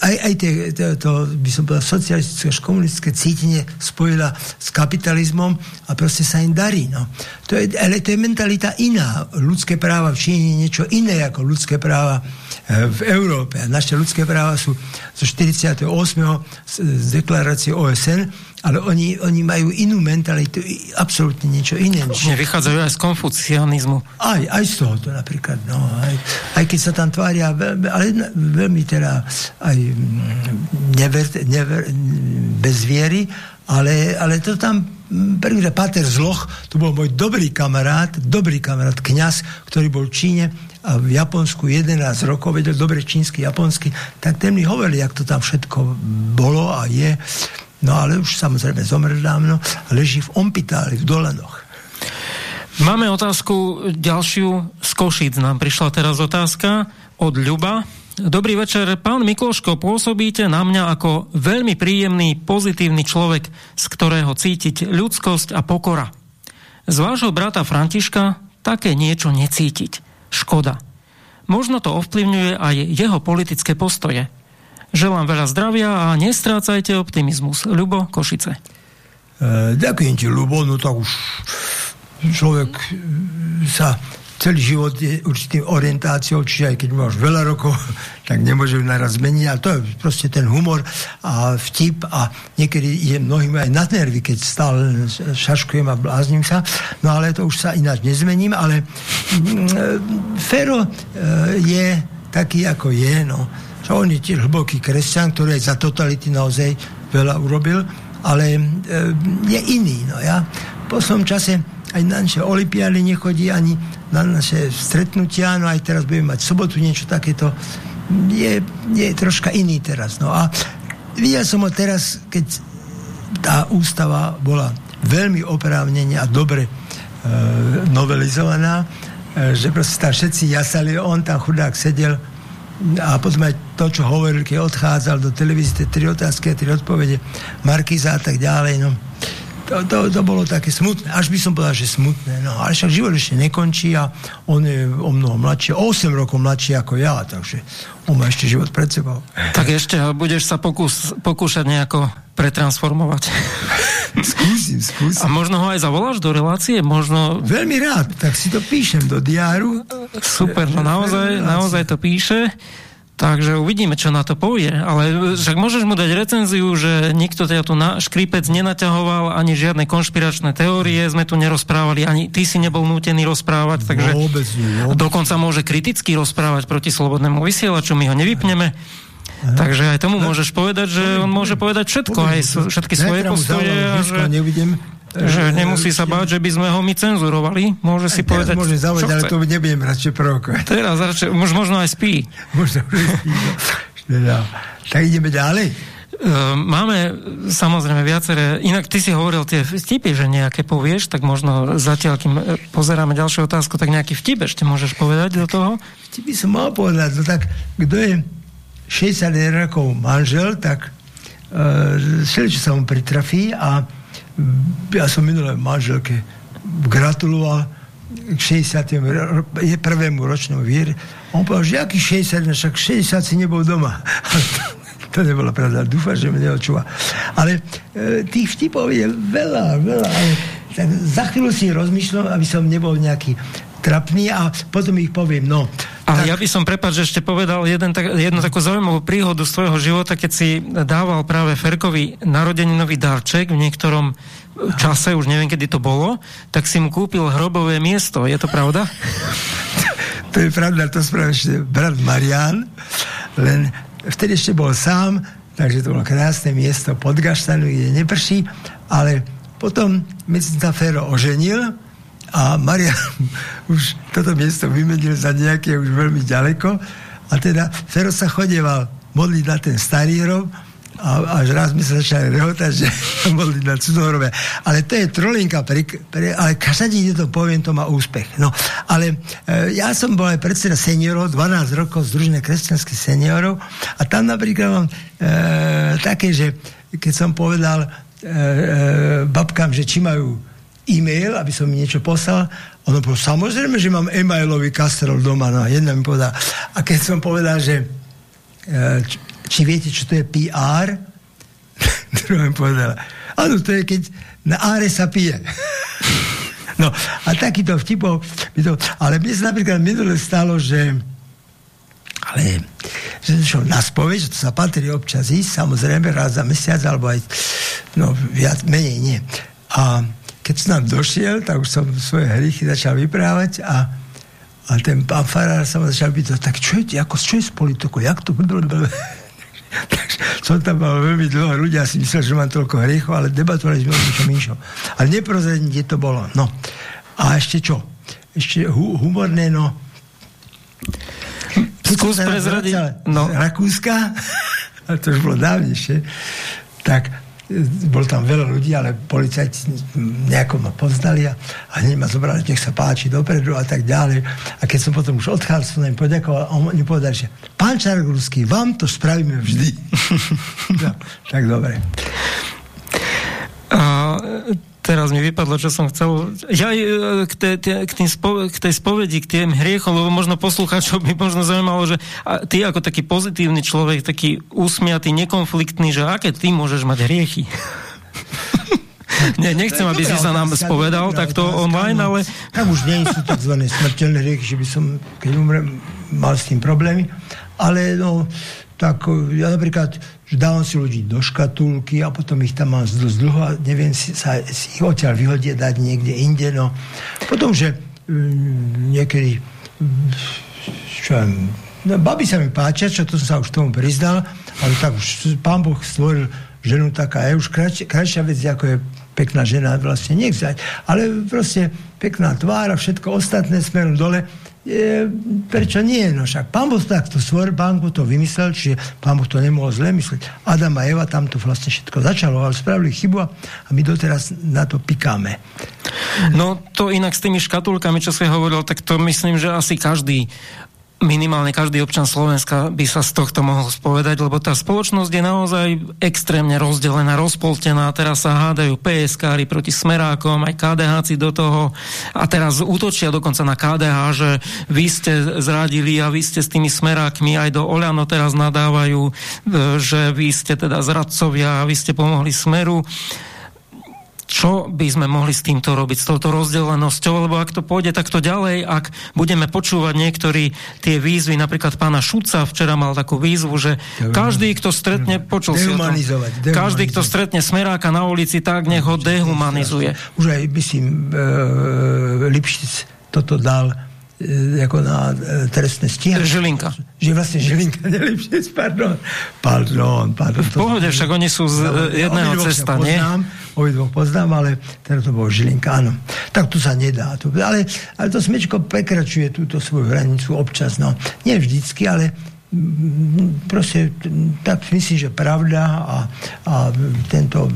aj, aj tie, to, to, by som povedal, socialistické až komunistické cítenie spojila s kapitalizmom a proste sa im darí. No. To je, ale to je mentalita iná. Ľudské práva v Číne je niečo iné ako ľudské práva e, v Európe. A naše ľudské práva sú zo 48. z deklarácie OSN ale oni, oni majú inú mentalitu, absolútne niečo iné. Vychádzajú aj z konfucianizmu. Aj, aj z tohoto napríklad. No, aj, aj keď sa tam tvária veľmi, ale veľmi teda aj mm, never, never, bez viery, ale, ale to tam prvý Pater Zloch, to bol môj dobrý kamarát, dobrý kamarát, kňaz, ktorý bol v Číne a v Japonsku 11 rokov, vedel dobre čínsky, japonsky, tak ten mi hovorili, jak to tam všetko bolo a je. No ale už samozrejme zomrel dávno a leží v Ompitáli, v Dolanoch. Máme otázku ďalšiu z Košic. Nám prišla teraz otázka od Ľuba. Dobrý večer, pán Mikloško, pôsobíte na mňa ako veľmi príjemný, pozitívny človek, z ktorého cítiť ľudskosť a pokora. Z vášho brata Františka také niečo necítiť. Škoda. Možno to ovplyvňuje aj jeho politické postoje. Želám veľa zdravia a nestrácajte optimizmus. Ľubo, Košice. E, ďakujem ti, Ľubo, no tak už človek sa celý život je určitým orientáciou, čiže aj keď máš veľa rokov, tak nemôže naraz zmeniť, ale to je proste ten humor a vtip a niekedy je mnohým aj na nervy, keď stále šaškujem a blázním sa, no ale to už sa ináč nezmením, ale mm, Fero e, je taký, ako je, no čo on je tiež hlboký kresťan, ktorý aj za totality naozaj veľa urobil, ale e, je iný. No ja v poslednom čase aj na naše olimpiády nechodí, ani na naše stretnutia, no aj teraz budeme mať sobotu niečo takéto. je, je troška iný teraz. No a videl som ho teraz, keď tá ústava bola veľmi oprávnene a dobre e, novelizovaná, e, že proste tam všetci jasali, on tam chudák sedel a potom aj to, čo hovoril, keď odchádzal do televízie, tri otázky a tri odpovede, Markiza a tak ďalej, no to, to, to bolo také smutné. Až by som povedal, že smutné. No, ale však život ešte nekončí a on je o mnoho mladší, 8 rokov mladší ako ja, takže on má ešte život pred sebou. Tak ešte budeš sa pokus, pokúšať nejako pretransformovať. skúsim, skúsim. A možno ho aj zavoláš do relácie? Možno... Veľmi rád, tak si to píšem do diáru. Super, no naozaj, naozaj to píše. Takže uvidíme, čo na to povie. Ale však môžeš mu dať recenziu, že nikto ťa tu na škripec nenaťahoval, ani žiadne konšpiračné teórie sme tu nerozprávali, ani ty si nebol nútený rozprávať, takže vôbec, vôbec. dokonca môže kriticky rozprávať proti slobodnému vysielaču, my ho nevypneme. Aha. Takže aj tomu môžeš povedať, že on môže povedať všetko, aj všetky svoje postoje. A že... Že nemusí sa báť, že by sme ho my cenzurovali. Môže si povedať, môže zaujať, ale to nebudem radšej provokovať. Teraz radšej, možno aj spí. Možno aj spí. No. Tak ideme ďalej. Ehm, máme samozrejme viaceré, inak ty si hovoril tie vtipy, že nejaké povieš, tak možno zatiaľ, kým pozeráme ďalšiu otázku, tak nejaký vtip ešte môžeš povedať do toho? Vtipy som mal povedať, no tak kto je 60 rokov manžel, tak uh, čo sa mu pritrafí a ja som minulé manželke gratuloval k 60. je prvému ročnému vier. On povedal, že aký 60, však 60 si nebol doma. to nebola pravda, dúfam, že mi neočúva. Ale e, tých vtipov je veľa, veľa. Ale tak za chvíľu si rozmýšľam, aby som nebol nejaký trapný a potom ich poviem. No, ale tak... ja by som, prepáč, že ešte povedal jeden, tak, jednu takú zaujímavú príhodu z tvojho života, keď si dával práve Ferkovi narodeninový darček v niektorom čase, už neviem, kedy to bolo, tak si mu kúpil hrobové miesto. Je to pravda? to je pravda, to spravil ešte brat Marian, len vtedy ešte bol sám, takže to bolo krásne miesto pod Gaštanu, kde neprší, ale potom medzi sa Fero oženil a Marian už toto miesto vymenil za nejaké už veľmi ďaleko a teda Fero sa chodeval modliť na ten starý hrob a až raz mi sa začali rehotať, že modliť na cudohrobe. Ale to je trolinka, pre, pre, ale každý, kde to poviem, to má úspech. No, ale e, ja som bol aj predseda seniorov, 12 rokov Združené kresťanských seniorov a tam napríklad mám e, také, že keď som povedal e, e, babkám, že či majú e-mail, aby som mi niečo poslal. Ono povedal, samozrejme, že mám e-mailový kastrol doma. No, jedna mi povedala. A keď som povedal, že e, či, či viete, čo to je PR, druhá mi povedala, áno, to je keď na áre sa pije. no, a takýto vtipov, to, ale mne sa napríklad minule stalo, že ale že to na spoveď, že to sa patrí občas ísť, samozrejme raz za mesiac, alebo aj no, viac, menej nie. A keď som tam došiel, tak už som svoje hriechy začal vyprávať a, a ten pán farár sa ma začal pýtať, tak čo je, ako, čo je s politikou, jak to... Takže som tam mal veľmi dlho, ľudia si mysleli, že mám toľko hriechov, ale debatovali sme o ničom inšom. Ale neprozradím, kde to bolo. No. A ešte čo? Ešte hu, humorné, no. Skús prezradiť. No. Rakúska, a to už bolo dávnejšie, tak bolo tam veľa ľudí, ale policajti nejako ma poznali a, a hneď ma zobrali, nech sa páči dopredu a tak ďalej. A keď som potom už odchádzal, som im poďakoval a oni povedali, že pán Čargurský, vám to spravíme vždy. no, tak dobre. A teraz mi vypadlo, čo som chcel. Ja e, k, te, te, k, tým spo, k tej spovedi, k tým hriechom, lebo možno poslucháčov by možno zaujímalo, že ty ako taký pozitívny človek, taký usmiatý, nekonfliktný, že aké ty môžeš mať hriechy? Nie, nechcem, aby si sa nám spovedal takto online, ale... Tam už nie sú tzv. smrteľné hriechy, že by som, keď umrem, mal s tým problémy. Ale no, tak ja napríklad že dávam si ľudí do škatulky a potom ich tam mám dosť dlho a neviem si, sa, si ich odtiaľ vyhodiť, dať niekde inde. No. Potom, že um, niekedy čo no, baby sa mi páčia, čo to som sa už tomu priznal, ale tak už pán Boh stvoril ženu taká, je už krajšia, krajšia vec, ako je pekná žena, vlastne nechcať, ale proste pekná tvár a všetko ostatné smerom dole e, prečo nie? No však pán Boh takto stvor, pán Boh to vymyslel, čiže pán Boh to nemohol zle mysleť. Adam a Eva tam to vlastne všetko začalo, ale spravili chybu a my doteraz na to pikáme. No to inak s tými škatulkami, čo si hovoril, tak to myslím, že asi každý minimálne každý občan Slovenska by sa z tohto mohol spovedať, lebo tá spoločnosť je naozaj extrémne rozdelená, rozpoltená. Teraz sa hádajú PSK proti smerákom, aj KDH do toho. A teraz útočia dokonca na KDH, že vy ste zradili a vy ste s tými smerákmi aj do Oľano teraz nadávajú, e, že vy ste teda zradcovia a vy ste pomohli smeru čo by sme mohli s týmto robiť, s touto rozdelenosťou, lebo ak to pôjde takto ďalej, ak budeme počúvať niektorí tie výzvy, napríklad pána Šuca včera mal takú výzvu, že každý, kto stretne, počul si o tom, každý, kto stretne smeráka na ulici, tak nech ho dehumanizuje. Už aj, myslím, e, Lipšic toto dal E, ako na e, trestné stíhanie. Žilinka. Že vlastne Žilinka nelepšie, pardon. Pardon, pardon. V pohode, však oni sú z ja, e, jedného cesta, nie? Obidvoch poznám, ale teraz to bol Žilinka, áno. Tak tu sa nedá. To, ale, ale to smečko prekračuje túto svoju hranicu občas, no. Nie vždycky, ale proste tak myslím, že pravda a, a tento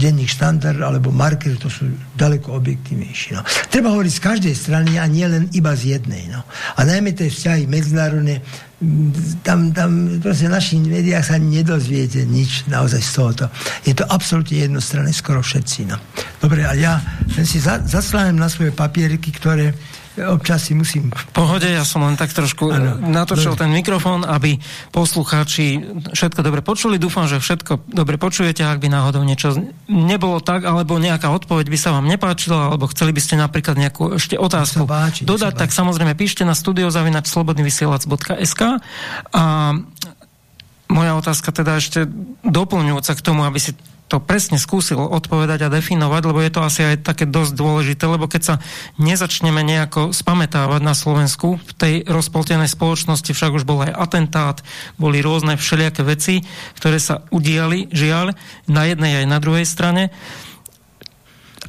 denník štandard alebo marker to sú daleko objektívnejší. No. Treba hovoriť z každej strany a nie len iba z jednej. No. A najmä tie vzťahy medzinárodné tam, tam proste v našich médiách sa nedozviete nič naozaj z tohoto. Je to absolútne jednostranné, skoro všetci. No. Dobre, a ja si za, zaslávam na svoje papieriky, ktoré občas si musím... V pohode, ja som len tak trošku ano, natočil dobre. ten mikrofón, aby poslucháči všetko dobre počuli. Dúfam, že všetko dobre počujete, ak by náhodou niečo nebolo tak, alebo nejaká odpoveď by sa vám nepáčila, alebo chceli by ste napríklad nejakú ešte otázku báči, dodať, tak samozrejme píšte na studiozavinač.slobodnyvysielac.sk a moja otázka teda ešte doplňujúca k tomu, aby si to presne skúsil odpovedať a definovať, lebo je to asi aj také dosť dôležité, lebo keď sa nezačneme nejako spametávať na Slovensku, v tej rozpoltenej spoločnosti však už bol aj atentát, boli rôzne všelijaké veci, ktoré sa udiali, žiaľ, na jednej aj na druhej strane.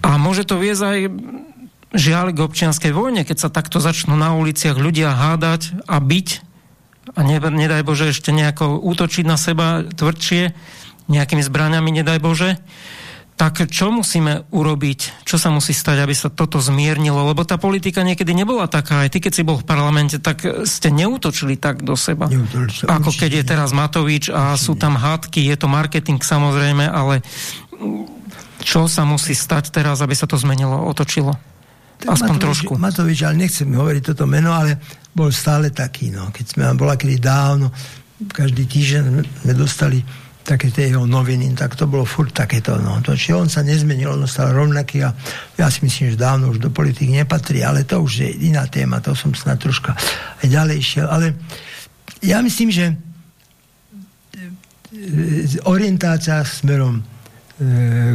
A môže to viesť aj žiaľ k občianskej vojne, keď sa takto začnú na uliciach ľudia hádať a byť a nedaj Bože ešte nejako útočiť na seba tvrdšie, nejakými zbraniami, nedaj Bože, tak čo musíme urobiť? Čo sa musí stať, aby sa toto zmiernilo? Lebo tá politika niekedy nebola taká. Aj ty, keď si bol v parlamente, tak ste neútočili tak do seba. Neutočili, ako keď je teraz Matovič a určite. sú tam hádky, je to marketing samozrejme, ale čo sa musí stať teraz, aby sa to zmenilo, otočilo? Aspoň Matovič, trošku. Matovič, ale nechcem hovoriť toto meno, ale bol stále taký. No. Keď sme bola kedy dávno, každý týždeň sme dostali také tie jeho noviny, tak to bolo furt takéto. No. To, či on sa nezmenil, on ostal rovnaký a ja si myslím, že dávno už do politiky nepatrí, ale to už je iná téma, to som snad troška aj ďalej išiel. Ale ja myslím, že e, orientácia smerom e,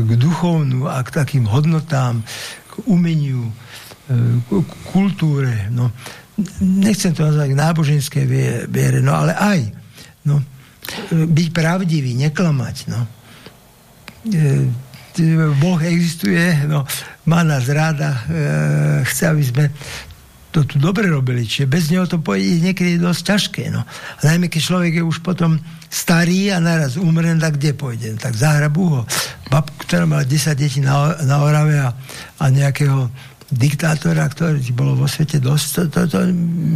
k duchovnú a k takým hodnotám, k umeniu, e, k kultúre, no, nechcem to nazvať náboženské viere, no ale aj, no, byť pravdivý, neklamať. No. E, boh existuje, no, má nás ráda, e, chce, aby sme to tu dobre robili, čiže bez neho to je niekedy dosť ťažké. No. A najmä, keď človek je už potom starý a naraz umre, tak kde pôjde? Tak zahrabú ho. Babku, ktorá mala 10 detí na, na Orave a, a nejakého diktátora, ktorý bolo vo svete dosť, to, to, to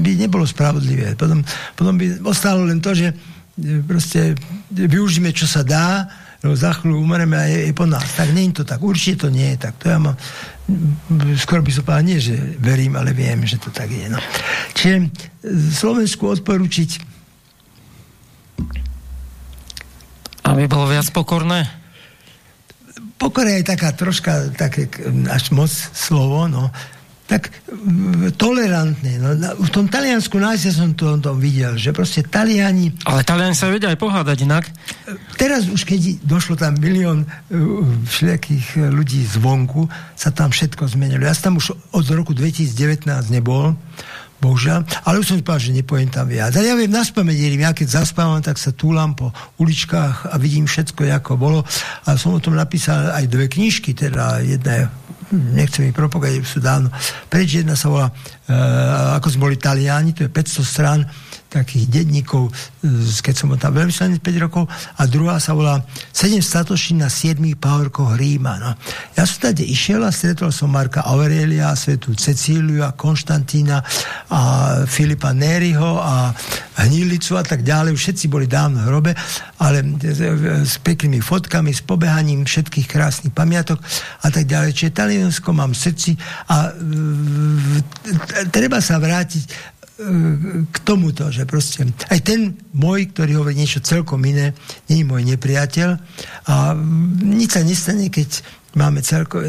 by nebolo spravodlivé. Potom, potom by ostalo len to, že proste využíme, čo sa dá, lebo za chvíľu umreme a je, je po nás. Tak nie je to tak. Určite to nie je tak. To ja mám, skoro by som povedal, nie, že verím, ale viem, že to tak je. No. Čiže Slovensku odporučiť aby bolo viac pokorné? Pokora je taká troška také až moc slovo, no tak tolerantné. No, v tom Taliansku nájsť som to, to videl, že proste Taliani... Ale Taliani sa vedia aj pohádať inak. Teraz už keď došlo tam milión uh, všelijakých ľudí zvonku, sa tam všetko zmenilo. Ja som tam už od roku 2019 nebol, bohužiaľ, ale už som povedal, že nepojem tam viac. A ja viem na spomenierim, ja keď zaspávam, tak sa túlam po uličkách a vidím všetko, ako bolo. A som o tom napísal aj dve knižky, teda jedna je nechcem ich propagovať, sú dávno preč. Jedna sa volá, uh, ako sme boli Taliani, to je 500 strán, takých denníkov, keď som tam veľvyslanec 5 rokov, a druhá sa volá 7 statočí na 7 pahorkoch Ríma. No. Ja som tady išiel a stretol som Marka Aurelia, Svetu Cecíliu a Konštantína a Filipa Nériho a Hnilicu a tak ďalej. Všetci boli dávno v hrobe, ale s peknými fotkami, s pobehaním všetkých krásnych pamiatok a tak ďalej. Čiže Taliansko mám srdci a treba sa vrátiť k tomuto, že proste aj ten môj, ktorý hovorí niečo celkom iné, nie je môj nepriateľ a nič sa nestane, keď máme celko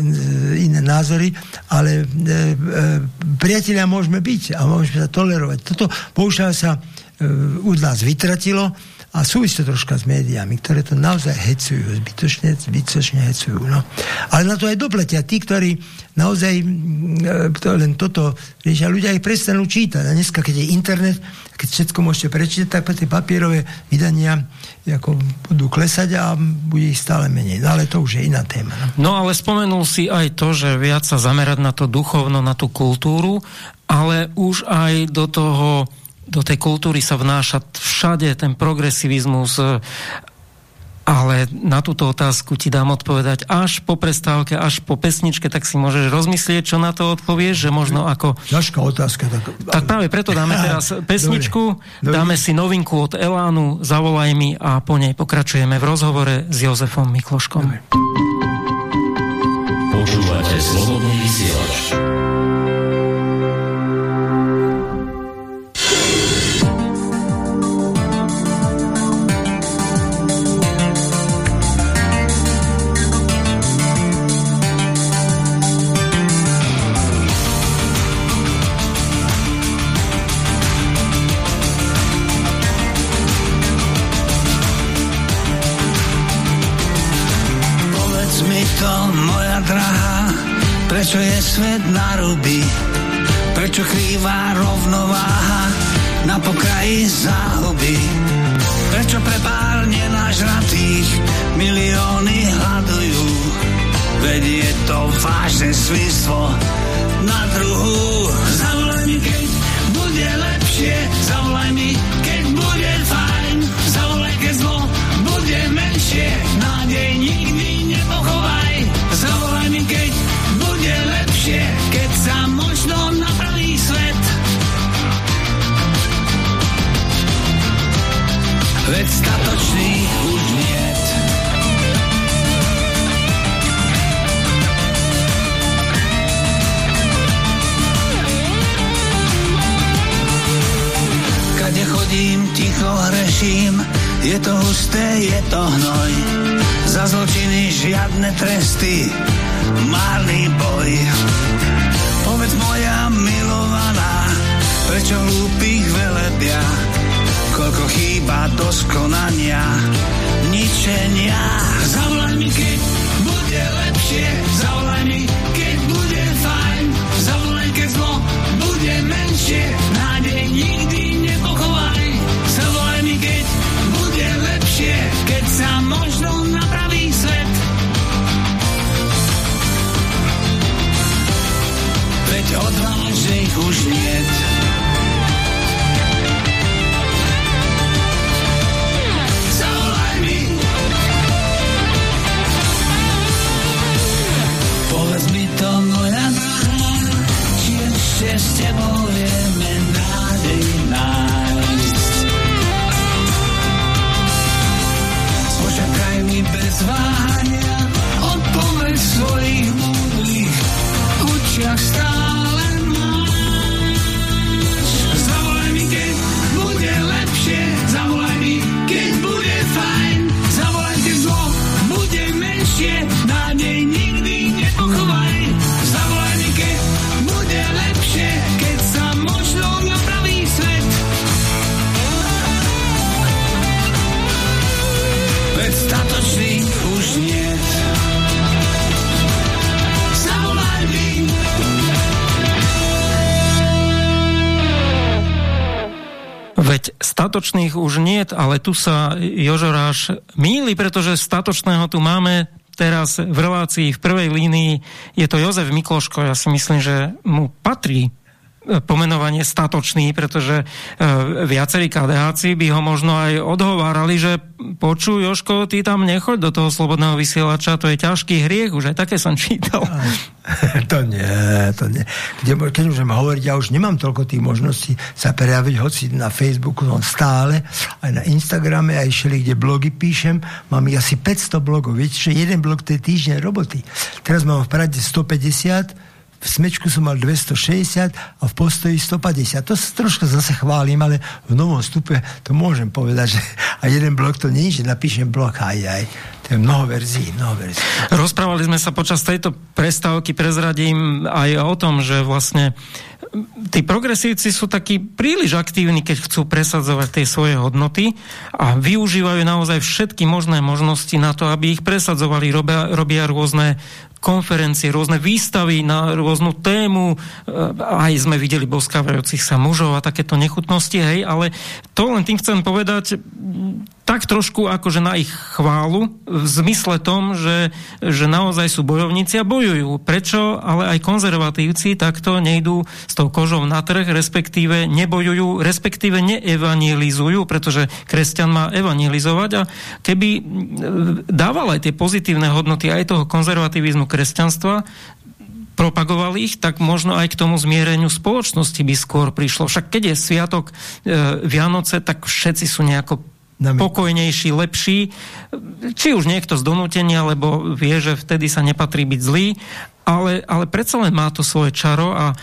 iné názory, ale e, e, priatelia môžeme byť a môžeme sa tolerovať. Toto poušťa sa e, u nás vytratilo a súvisí to troška s médiami, ktoré to naozaj hecujú, zbytočne, zbytočne hecujú. No. Ale na to aj dopletia tí, ktorí naozaj mm, to, len toto riešia. Ľudia ich prestanú čítať. A dneska, keď je internet, keď všetko môžete prečítať, tak tie papierové vydania ako budú klesať a bude ich stále menej. No ale to už je iná téma. No. no ale spomenul si aj to, že viac sa zamerať na to duchovno, na tú kultúru, ale už aj do toho do tej kultúry sa vnáša všade ten progresivizmus, ale na túto otázku ti dám odpovedať až po prestávke, až po pesničke, tak si môžeš rozmyslieť, čo na to odpovieš, že možno ako... Ťažká otázka. Tak... tak práve preto dáme teraz pesničku, Dobre. dáme si novinku od Elánu, zavolaj mi a po nej pokračujeme v rozhovore s Jozefom Mikloškom. Dobre. Počúvate Slobodný vysielač. Prečo je svet na ruby? Prečo chýba rovnováha na pokraji záhuby? Prečo pre pár nenažratých milióny hľadujú? Veď je to vážne svinstvo na druhu. Hreším, je to husté, je to hnoj. Za zločiny žiadne tresty, márny boj. Povedz moja milovaná, prečo hlúpých velebia, koľko chýba do skonania, ničenia. Zavolaj ale tu sa Jožoráš míli, pretože statočného tu máme teraz v relácii v prvej línii je to Jozef Mikloško. Ja si myslím, že mu patrí pomenovanie statočný, pretože e, viacerí KDHci by ho možno aj odhovárali, že počuj Joško, ty tam nechoď do toho slobodného vysielača, to je ťažký hriech, už aj také som čítal. To nie, to nie. Kde, keď môžem hovoriť, ja už nemám toľko tých možností sa prejaviť, hoci na Facebooku no stále, aj na Instagrame, aj šeli, kde blogy píšem, mám asi 500 blogov. Viete, že jeden blog to je týždeň roboty. Teraz mám v Prade 150, v smečku som mal 260 a v postoji 150. To sa trošku zase chválim, ale v novom stupe to môžem povedať, že a jeden blok to nie je, že napíšem blok aj aj. To je mnoho verzií, mnoho verzií. Rozprávali sme sa počas tejto prestávky, prezradím aj o tom, že vlastne tí progresívci sú takí príliš aktívni, keď chcú presadzovať tie svoje hodnoty a využívajú naozaj všetky možné možnosti na to, aby ich presadzovali. Robia, robia rôzne konferencie, rôzne výstavy na rôznu tému, e, aj sme videli boskávajúcich sa mužov a takéto nechutnosti, hej, ale to len tým chcem povedať, tak trošku akože na ich chválu, v zmysle tom, že, že naozaj sú bojovníci a bojujú. Prečo? Ale aj konzervatívci takto nejdú s kožou na trh, respektíve nebojujú, respektíve neevangelizujú, pretože kresťan má evangelizovať a keby dával aj tie pozitívne hodnoty aj toho konzervativizmu kresťanstva, propagovali ich, tak možno aj k tomu zmiereniu spoločnosti by skôr prišlo. Však keď je sviatok e, Vianoce, tak všetci sú nejako pokojnejší, lepší. Či už niekto z donútenia, lebo vie, že vtedy sa nepatrí byť zlý, ale, ale predsa len má to svoje čaro a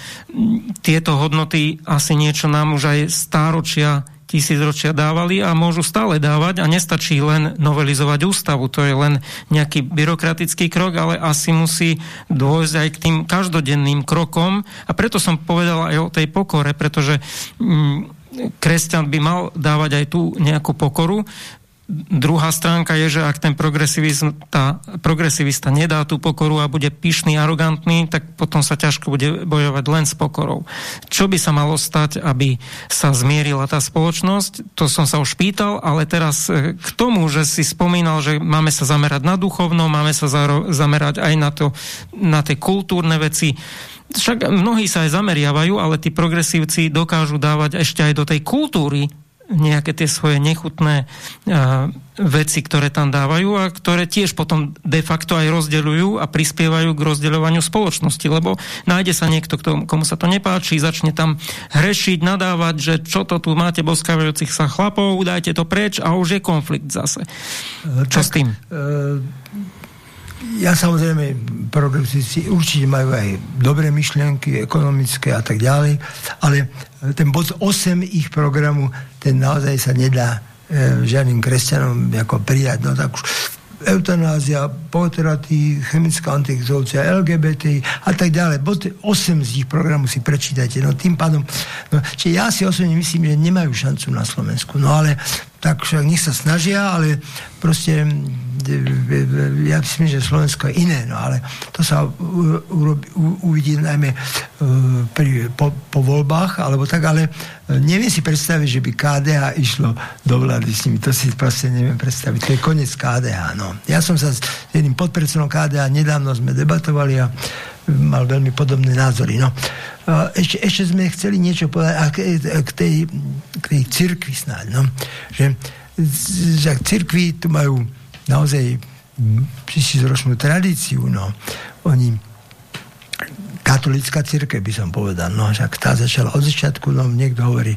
tieto hodnoty asi niečo nám už aj stáročia tisícročia dávali a môžu stále dávať a nestačí len novelizovať ústavu. To je len nejaký byrokratický krok, ale asi musí dôjsť aj k tým každodenným krokom a preto som povedal aj o tej pokore, pretože mm, kresťan by mal dávať aj tú nejakú pokoru. Druhá stránka je, že ak ten progresivista, progresivista nedá tú pokoru a bude pyšný, arogantný, tak potom sa ťažko bude bojovať len s pokorou. Čo by sa malo stať, aby sa zmierila tá spoločnosť? To som sa už pýtal, ale teraz e, k tomu, že si spomínal, že máme sa zamerať na duchovno, máme sa zamerať aj na, to, na tie kultúrne veci však mnohí sa aj zameriavajú, ale tí progresívci dokážu dávať ešte aj do tej kultúry nejaké tie svoje nechutné uh, veci, ktoré tam dávajú a ktoré tiež potom de facto aj rozdeľujú a prispievajú k rozdeľovaniu spoločnosti, lebo nájde sa niekto, komu sa to nepáči, začne tam hrešiť, nadávať, že čo to tu máte boskávajúcich sa chlapov, dajte to preč a už je konflikt zase. Čo tak, s tým? Uh ja samozrejme, progresívci určite majú aj dobré myšlienky, ekonomické a tak ďalej, ale ten bod 8 ich programu, ten naozaj sa nedá e, žiadnym kresťanom ako prijať. No tak už eutanázia, poteraty, chemická antiexolcia, LGBT a tak ďalej. Bod 8 z ich programu si prečítajte. No tým pádom, no, čiže ja si osobne myslím, že nemajú šancu na Slovensku. No ale tak však nech sa snažia, ale proste ja myslím, že Slovensko je iné, no ale to sa urobi, uvidí najmä uh, pri, po, po voľbách, alebo tak, ale uh, neviem si predstaviť, že by KDH išlo do vlády s nimi, to si proste neviem predstaviť, to je koniec KDH, no. Ja som sa s jedným podpredsedom KDH nedávno sme debatovali a mal veľmi podobné názory, no. Ešte, ešte sme chceli niečo povedať a k, k, tej, k tej cirkvi snáď, no. Že, že cirkvi tu majú naozaj tisícročnú tradíciu. No. Oni katolická církev by som povedal, no však tá začala od začiatku, no niekto hovorí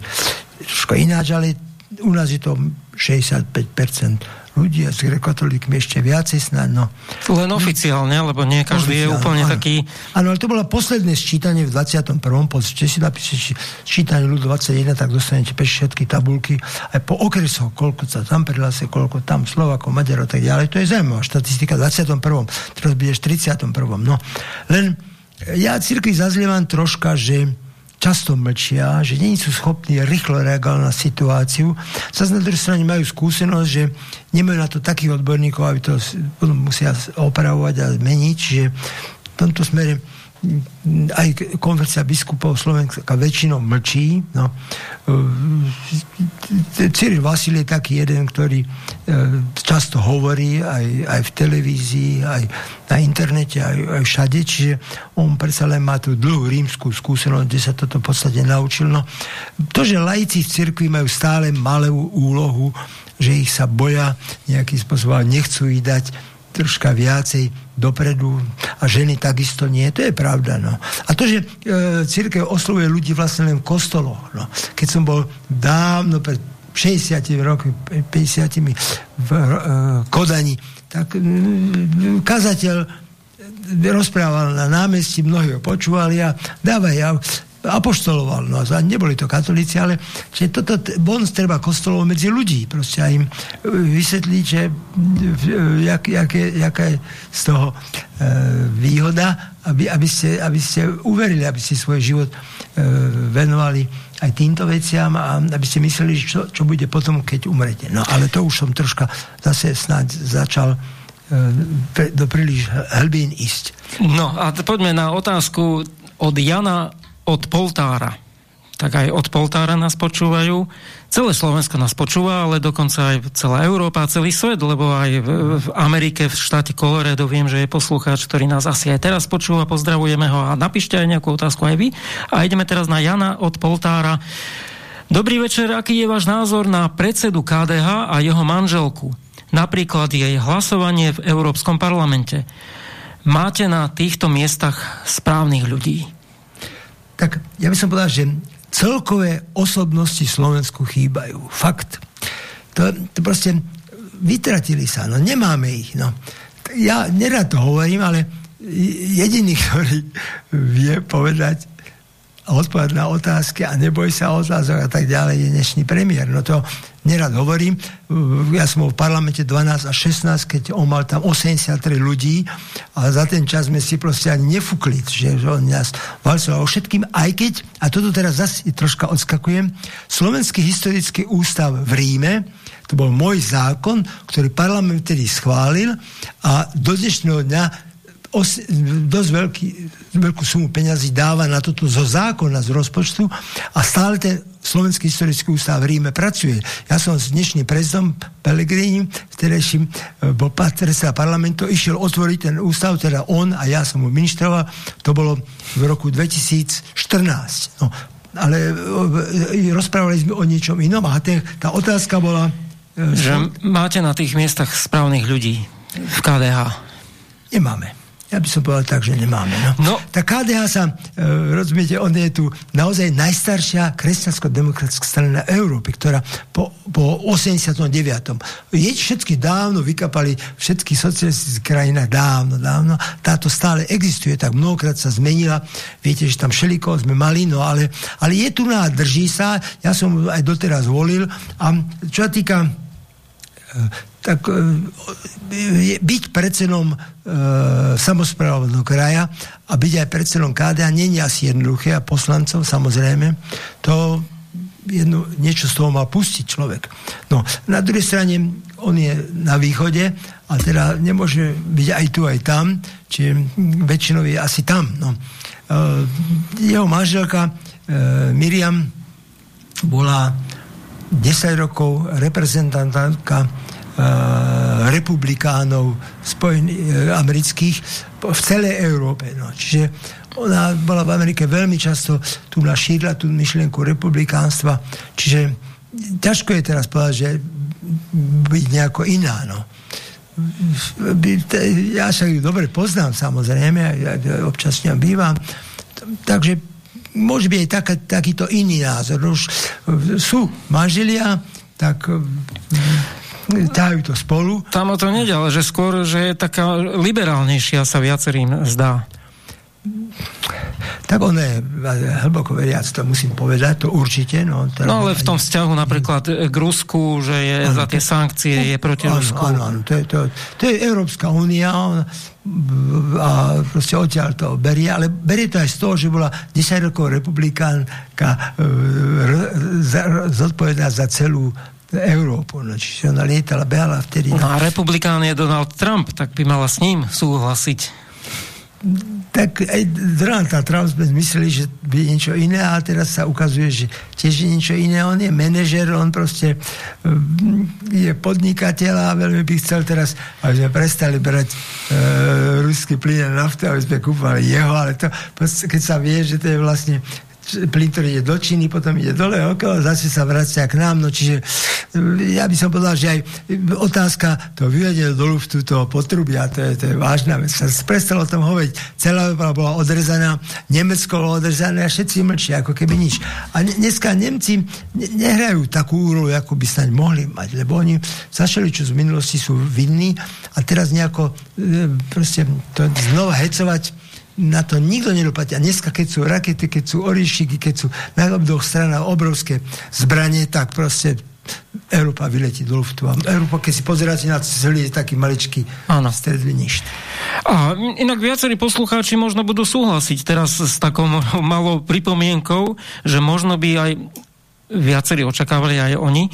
trošku ináč, ale u nás je to 65% ľudí a s grekotolíkmi ešte viacej snad. No. Len oficiálne, lebo nie každý je úplne áno. taký... Áno, ale to bolo posledné sčítanie v 21. Pozrite si napíšte sčítanie ľudu 21, tak dostanete peš všetky tabulky aj po okresoch, koľko sa tam prihlásia, koľko tam Slovako, Maďarov, tak ďalej. To je zaujímavá štatistika v 21. Teraz budeš v 31. No. Len ja cirkvi zazlievam troška, že často mlčia, že nie sú schopní rýchlo reagovať na situáciu. Zase na druhej strane majú skúsenosť, že nemajú na to takých odborníkov, aby to potom musia opravovať a zmeniť. Čiže v tomto smere aj konferencia biskupov Slovenska väčšinou mlčí. No. E, Cyril Vasil je taký jeden, ktorý e, často hovorí aj, aj v televízii, aj na internete, aj, aj všade, čiže on predsa len má tú dlhú rímskú skúsenosť, kde sa toto v podstate naučil. No, to, že laici v cirkvi majú stále malú úlohu, že ich sa boja nejakým spôsobom, nechcú ich dať troška viacej dopredu a ženy takisto nie. To je pravda. No. A to, že e, církev oslovuje ľudí vlastne len v kostoloch. No. Keď som bol dávno pred 60 rokmi, 50 v e, Kodani, tak e, kazateľ rozprával na námestí, mnohí ho počúvali a dávaj, ja apoštoloval. No a neboli to katolíci, ale že toto bon treba kostolov medzi ľudí. Proste a im e, vysvetliť, že e, jak, jak je, jaká je z toho e, výhoda, aby, aby, ste, aby ste uverili, aby ste svoj život e, venovali aj týmto veciam a aby ste mysleli, čo, čo bude potom, keď umrete. No ale to už som troška zase snáď začal e, do príliš hlbín ísť. No a poďme na otázku od Jana od Poltára. Tak aj od Poltára nás počúvajú. Celé Slovensko nás počúva, ale dokonca aj celá Európa, celý svet, lebo aj v, v Amerike, v štáte Colorado viem, že je poslucháč, ktorý nás asi aj teraz počúva. Pozdravujeme ho a napíšte aj nejakú otázku aj vy. A ideme teraz na Jana od Poltára. Dobrý večer, aký je váš názor na predsedu KDH a jeho manželku? Napríklad jej hlasovanie v Európskom parlamente. Máte na týchto miestach správnych ľudí? Ja by som povedal, že celkové osobnosti Slovensku chýbajú. Fakt. To, to proste vytratili sa, no nemáme ich. No. Ja nerad to hovorím, ale jediný, ktorý vie povedať a odpovedať na otázky a neboj sa otázok a tak ďalej, je dnešný premiér. No to nerad hovorím. Ja som bol v parlamente 12 a 16, keď on mal tam 83 ľudí a za ten čas sme si proste ani nefúkli, že on nás valcoval všetkým, aj keď, a toto teraz zase troška odskakujem, Slovenský historický ústav v Ríme, to bol môj zákon, ktorý parlament vtedy schválil a do dnešného dňa os, dosť veľký, veľkú sumu peňazí dáva na toto zo zákona, z rozpočtu a stále ten Slovenský historický ústav v Ríme pracuje. Ja som s dnešným prezidentom Pelegrini, vtedajším e, bol predseda parlamentu, išiel otvoriť ten ústav, teda on a ja som mu ministroval, to bolo v roku 2014. No, ale e, rozprávali sme o niečom inom a ten, tá otázka bola... E, Že máte na tých miestach správnych ľudí v KDH? Nemáme. Ja by som povedal tak, že nemáme. No. No. Tá KDH sa, e, rozumiete, on je tu naozaj najstaršia kresťansko-demokratická strana Európy, ktorá po, po 89. Je všetky dávno vykapali všetky socialistické krajina dávno, dávno. Táto stále existuje, tak mnohokrát sa zmenila. Viete, že tam šeliko sme mali, no ale, ale je tu na drží sa. Ja som aj doteraz volil. A čo sa týka e, tak e, byť predsedom e, samozprávneho kraja a byť aj predsedom KDA je asi jednoduché a poslancov samozrejme to jedno, niečo z toho má pustiť človek. No, na druhej strane on je na východe a teda nemôže byť aj tu, aj tam, čiže väčšinou je asi tam. No. E, jeho manželka e, Miriam bola 10 rokov reprezentantka republikánov spojených eh, amerických v celej Európe. No. Čiže ona bola v Amerike veľmi často tu našírla tú myšlienku republikánstva. Čiže ťažko je teraz povedať, že byť nejako iná. No. Ja sa ju dobre poznám, samozrejme, občas ňa bývam. Takže môže byť aj taká, takýto iný názor. Už sú manželia, tak ťahajú to spolu. Tam o to nejde, ale že skôr, že je taká liberálnejšia sa viacerým zdá. Tak on je hlboko veriac, to musím povedať, to určite. No, teda no ale v tom vzťahu napríklad k Rusku, že je ano, za tie sankcie, je proti ano, Rusku. Áno, áno, to je, to, to je Európska únia a proste odtiaľ to berie, ale berie to aj z toho, že bola 10 rokov republikánka e, zodpovedná za celú Európu. No, čiže ona lietala, behala vtedy. No a republikán je Donald Trump, tak by mala s ním súhlasiť. tak aj Donald Trump sme mysleli, že by niečo iné a teraz sa ukazuje, že tiež je niečo iné. On je manažer, on proste mm, je podnikateľ a veľmi by chcel teraz, aby sme prestali brať e, ruský plyn a naftu, aby sme kúpali jeho, ale to, keď sa vie, že to je vlastne plyn, ktorý ide do Číny, potom ide dole okolo, zase sa vracia k nám. No čiže e, ja by som povedal, že aj otázka to vyvedenie do luftu toho potrubia, to je, to je vážna vec. Sa prestalo o tom hovoriť. Celá Európa bola odrezaná, Nemecko bolo odrezané a všetci mlčia, ako keby nič. A dneska Nemci nehrajú takú úrovu, ako by sa mohli mať, lebo oni začali, čo z minulosti sú vinní a teraz nejako e, proste to znova hecovať na to nikto nedoplatí. A dneska, keď sú rakety, keď sú orišiky, keď sú na obdoch strana obrovské zbranie, tak proste Európa vyletí do luftu. A Európa, keď si pozeráte na celý, je taký maličký stredný ništ. A inak viacerí poslucháči možno budú súhlasiť teraz s takou malou pripomienkou, že možno by aj viacerí očakávali aj oni, e,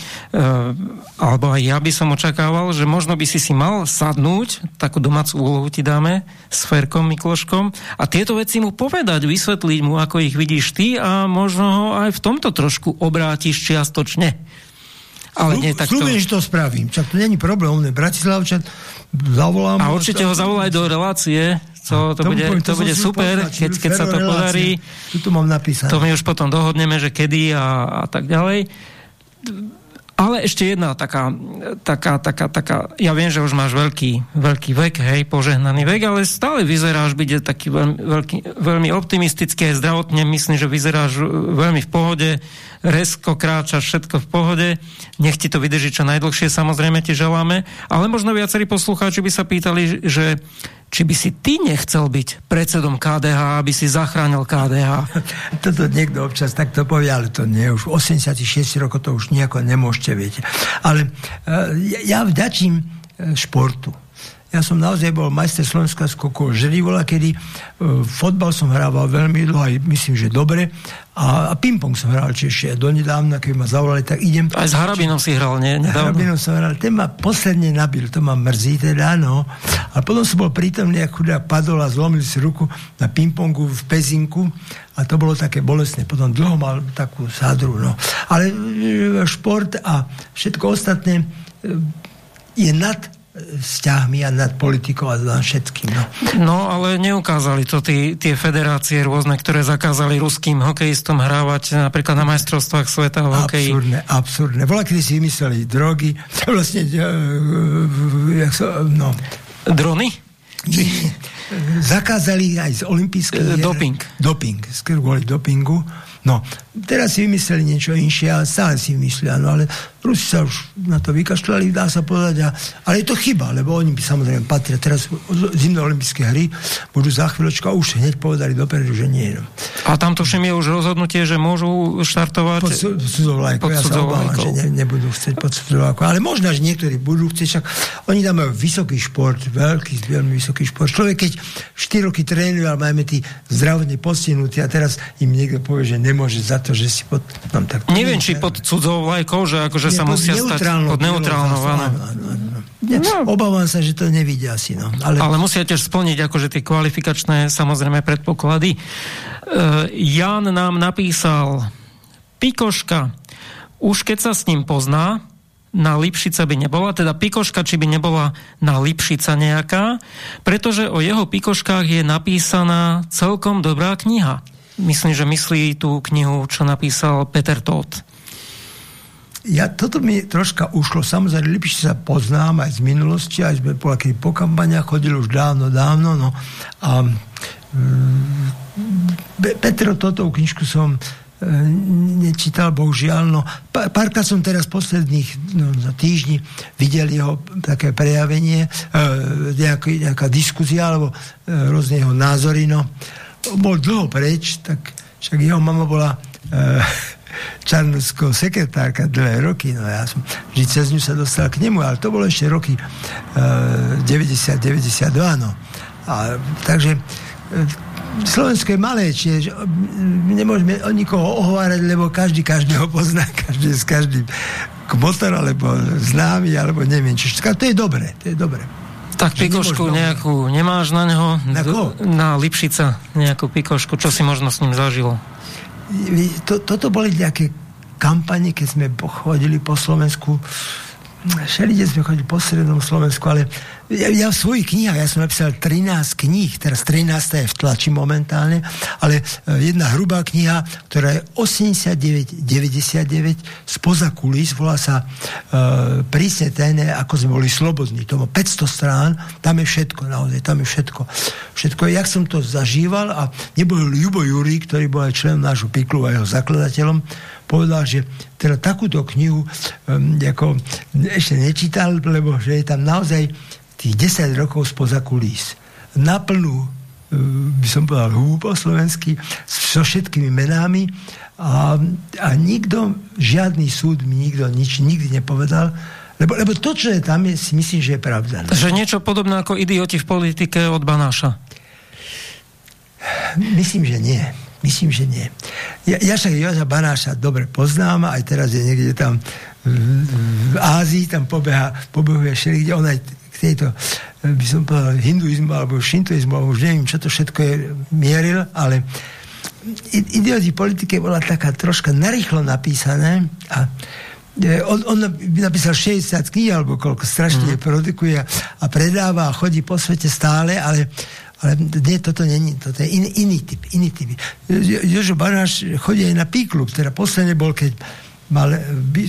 alebo aj ja by som očakával, že možno by si si mal sadnúť, takú domácu úlohu ti dáme, s Ferkom Mikloškom a tieto veci mu povedať, vysvetliť mu, ako ich vidíš ty a možno ho aj v tomto trošku obrátiš čiastočne. Ale nie takto. Slúbim, že to spravím. Čak to není problém, Bratislavčan, zavolám. A určite ho zavolaj do relácie, to, to, bude, poviem, to, to bude super, keď, keď sa to podarí. Tu mám napísané. To my už potom dohodneme, že kedy a, a tak ďalej. Ale ešte jedna taká, taká, taká, taká, ja viem, že už máš veľký, veľký vek, hej, požehnaný vek, ale stále vyzeráš byť taký veľmi, veľký, veľmi optimistický zdravotne, myslím, že vyzeráš veľmi v pohode, resko kráčaš, všetko v pohode, nech ti to vydrží čo najdlhšie, samozrejme ti želáme, ale možno viacerí poslucháči by sa pýtali, že či by si ty nechcel byť predsedom KDH, aby si zachránil KDH? Toto niekto občas takto povie, ale to nie, už 86 rokov to už nejako nemôžete, viete. Ale uh, ja vďačím uh, športu. Ja som naozaj bol majster Slovenska skokov žedy bola, kedy uh, fotbal som hrával veľmi dlho, aj myslím, že dobre. A, a ping-pong som hral tiež donedávna, keď ma zavolali, tak idem. Aj s Harabinom si hral, nie? S Harabinom som hral. Ten ma posledne nabil, to ma mrzí teda, no. A potom som bol prítomný, ako chudák padol a zlomil si ruku na ping-pongu v Pezinku a to bolo také bolestné. Potom dlho mal takú sádru, no. Ale e, šport a všetko ostatné e, je nad vzťahmi a nad politikou a nad všetkým. No, no ale neukázali to tí, tie federácie rôzne, ktoré zakázali ruským hokejistom hrávať napríklad na majstrovstvách sveta v hokeji. Absurdné, absurdné. Bola, kedy si vymysleli drogy, vlastne, uh, jak so, no. Drony? Či... Zakázali aj z olympijských... Doping. Doping, kvôli dopingu. No, teraz si vymysleli niečo inšie, ale stále si vymyslia, no ale Rusi sa už na to vykašľali, dá sa povedať, a, ale je to chyba, lebo oni by samozrejme patria. Teraz zimné olympijské hry budú za chvíľočku a už hneď povedali dopredu, že nie. No. A tam to všem je už rozhodnutie, že môžu štartovať pod cudzovlajkou. Ja sa obávam, že ne, nebudú chcieť pod cudzovlajkou. Ale možno, že niektorí budú chcieť, však oni tam majú vysoký šport, veľký, veľmi vysoký šport. Človek, keď 4 roky trénuje, ale máme tí zdravotne postihnutí a teraz im niekto povie, že nemôže za to, že si pod... No, tak Neviem, či pod cudzou vlajkou, že akože sa musia stať pod neutrálnou. Áno. No. Obávam sa, že to nevidia asi. No. Ale... Ale musia tiež splniť akože tie kvalifikačné samozrejme predpoklady. Uh, Jan nám napísal Pikoška, už keď sa s ním pozná, na Lipšica by nebola, teda Pikoška, či by nebola na Lipšica nejaká, pretože o jeho Pikoškách je napísaná celkom dobrá kniha myslím, že myslí tú knihu, čo napísal Peter Todd. Ja, toto mi troška ušlo. Samozrejme, lepšie sa poznám aj z minulosti, aj sme keď po kampaniach chodili už dávno, dávno. No. A mm, Petro, toto knižku som e, nečítal, bohužiaľ. No, párkrát som teraz posledných no, za týždni videl jeho také prejavenie, e, nejaká, nejaká diskuzia, alebo e, rôzne jeho názory. No bol dlho preč, tak však jeho mama bola e, čarnovskou sekretárka dlhé roky, no ja som vždy cez ňu sa dostal k nemu, ale to bolo ešte roky e, 90-92, no. A, takže e, Slovensko je malé, čiže nemôžeme o nikoho ohovárať, lebo každý každého pozná, každý s každým kmotor, alebo známy, alebo neviem. Čiže to je dobré, to je dobré. Tak pikošku nejakú nemáš na neho? Na koho? Na Lipšica nejakú pikošku, čo si možno s ním zažilo? To, toto boli nejaké kampane, keď sme chodili po Slovensku všelide sme chodili po Srednom Slovensku, ale ja, ja v svojich knihách, ja som napísal 13 kníh, teraz 13 je v tlači momentálne, ale e, jedna hrubá kniha, ktorá je 89-99 spoza kulis, volá sa uh, prísne tajné, ako sme boli slobodní. To má 500 strán, tam je všetko, naozaj, tam je všetko. Všetko, jak som to zažíval a nebol Ľubo Juri, ktorý bol aj člen nášho Piklu a jeho zakladateľom, povedal, že teda takúto knihu um, ako ešte nečítal, lebo že je tam naozaj tých 10 rokov spoza kulís. Naplnú, um, by som povedal, hú po slovensky, so všetkými menami a, a nikto, žiadny súd mi nikto nič nikdy nepovedal, lebo, lebo to, čo je tam, je, si myslím, že je pravda. Že niečo podobné ako idioti v politike od Banáša. Myslím, že nie. Myslím, že nie. Ja, ja však Joža Banáša dobre poznám, aj teraz je niekde tam v, v Ázii, tam pobeha, pobehuje všelikde, on aj k tejto, by som povedal, hinduizmu alebo šintoizmu, alebo už neviem, čo to všetko je, mieril, ale idioti politike bola taká troška narýchlo napísané a e, on, on napísal 60 kníh alebo koľko strašne mm. produkuje a predáva a chodí po svete stále, ale ale nie, toto není, toto je in, iný typ, iný typ. Jožo Banáš chodí aj na P-klub, teda posledne bol, keď mal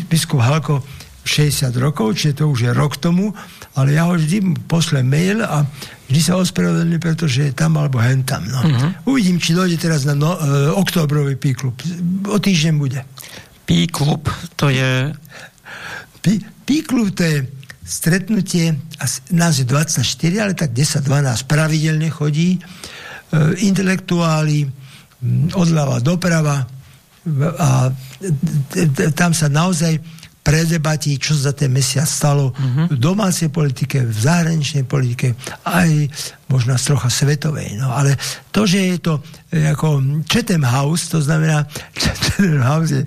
biskup Halko 60 rokov, čiže to už je rok tomu, ale ja ho vždy poslem mail a vždy sa ospravedlňujem, pretože je tam alebo hen tam. No. Uh-huh. Uvidím, či dojde teraz na no, e, oktobrový P-klub. O týždeň bude. P-klub, to je... P-klub to je stretnutie, nás je 24, ale tak 10-12 pravidelne chodí, e, intelektuáli, odľava doprava a tam sa naozaj predebatí, čo za ten mesiac stalo uh-huh. v domácej politike, v zahraničnej politike, aj možno trocha svetovej. No, ale to, že je to e, ako Chatham House, to znamená, Chatham House je,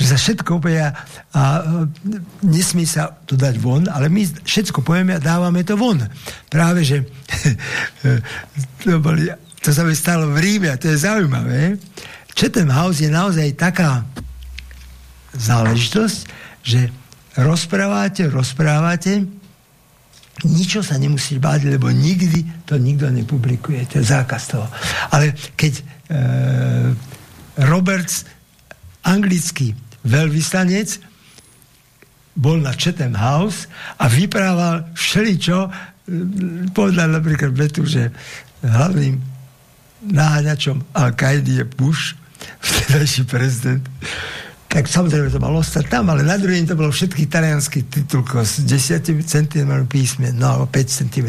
že sa všetko povie a, a nesmí sa to dať von, ale my všetko povieme a dávame to von. Práve, že to, boli, to sa mi stalo v Ríme a to je zaujímavé. Chatham House je naozaj taká záležitosť, že rozprávate, rozprávate, ničo sa nemusí báť, lebo nikdy to nikto nepublikuje. To je zákaz toho. Ale keď e, Roberts, anglický veľvyslanec, bol na Chatham House a vyprával všeličo, e, povedal napríklad vetu, že hlavným naháňačom Al-Qaidi je Bush, vtedajší prezident tak samozrejme to malo ostať tam, ale na druhý to bolo všetky talianský titulko s 10 cm písmen, no alebo 5 cm.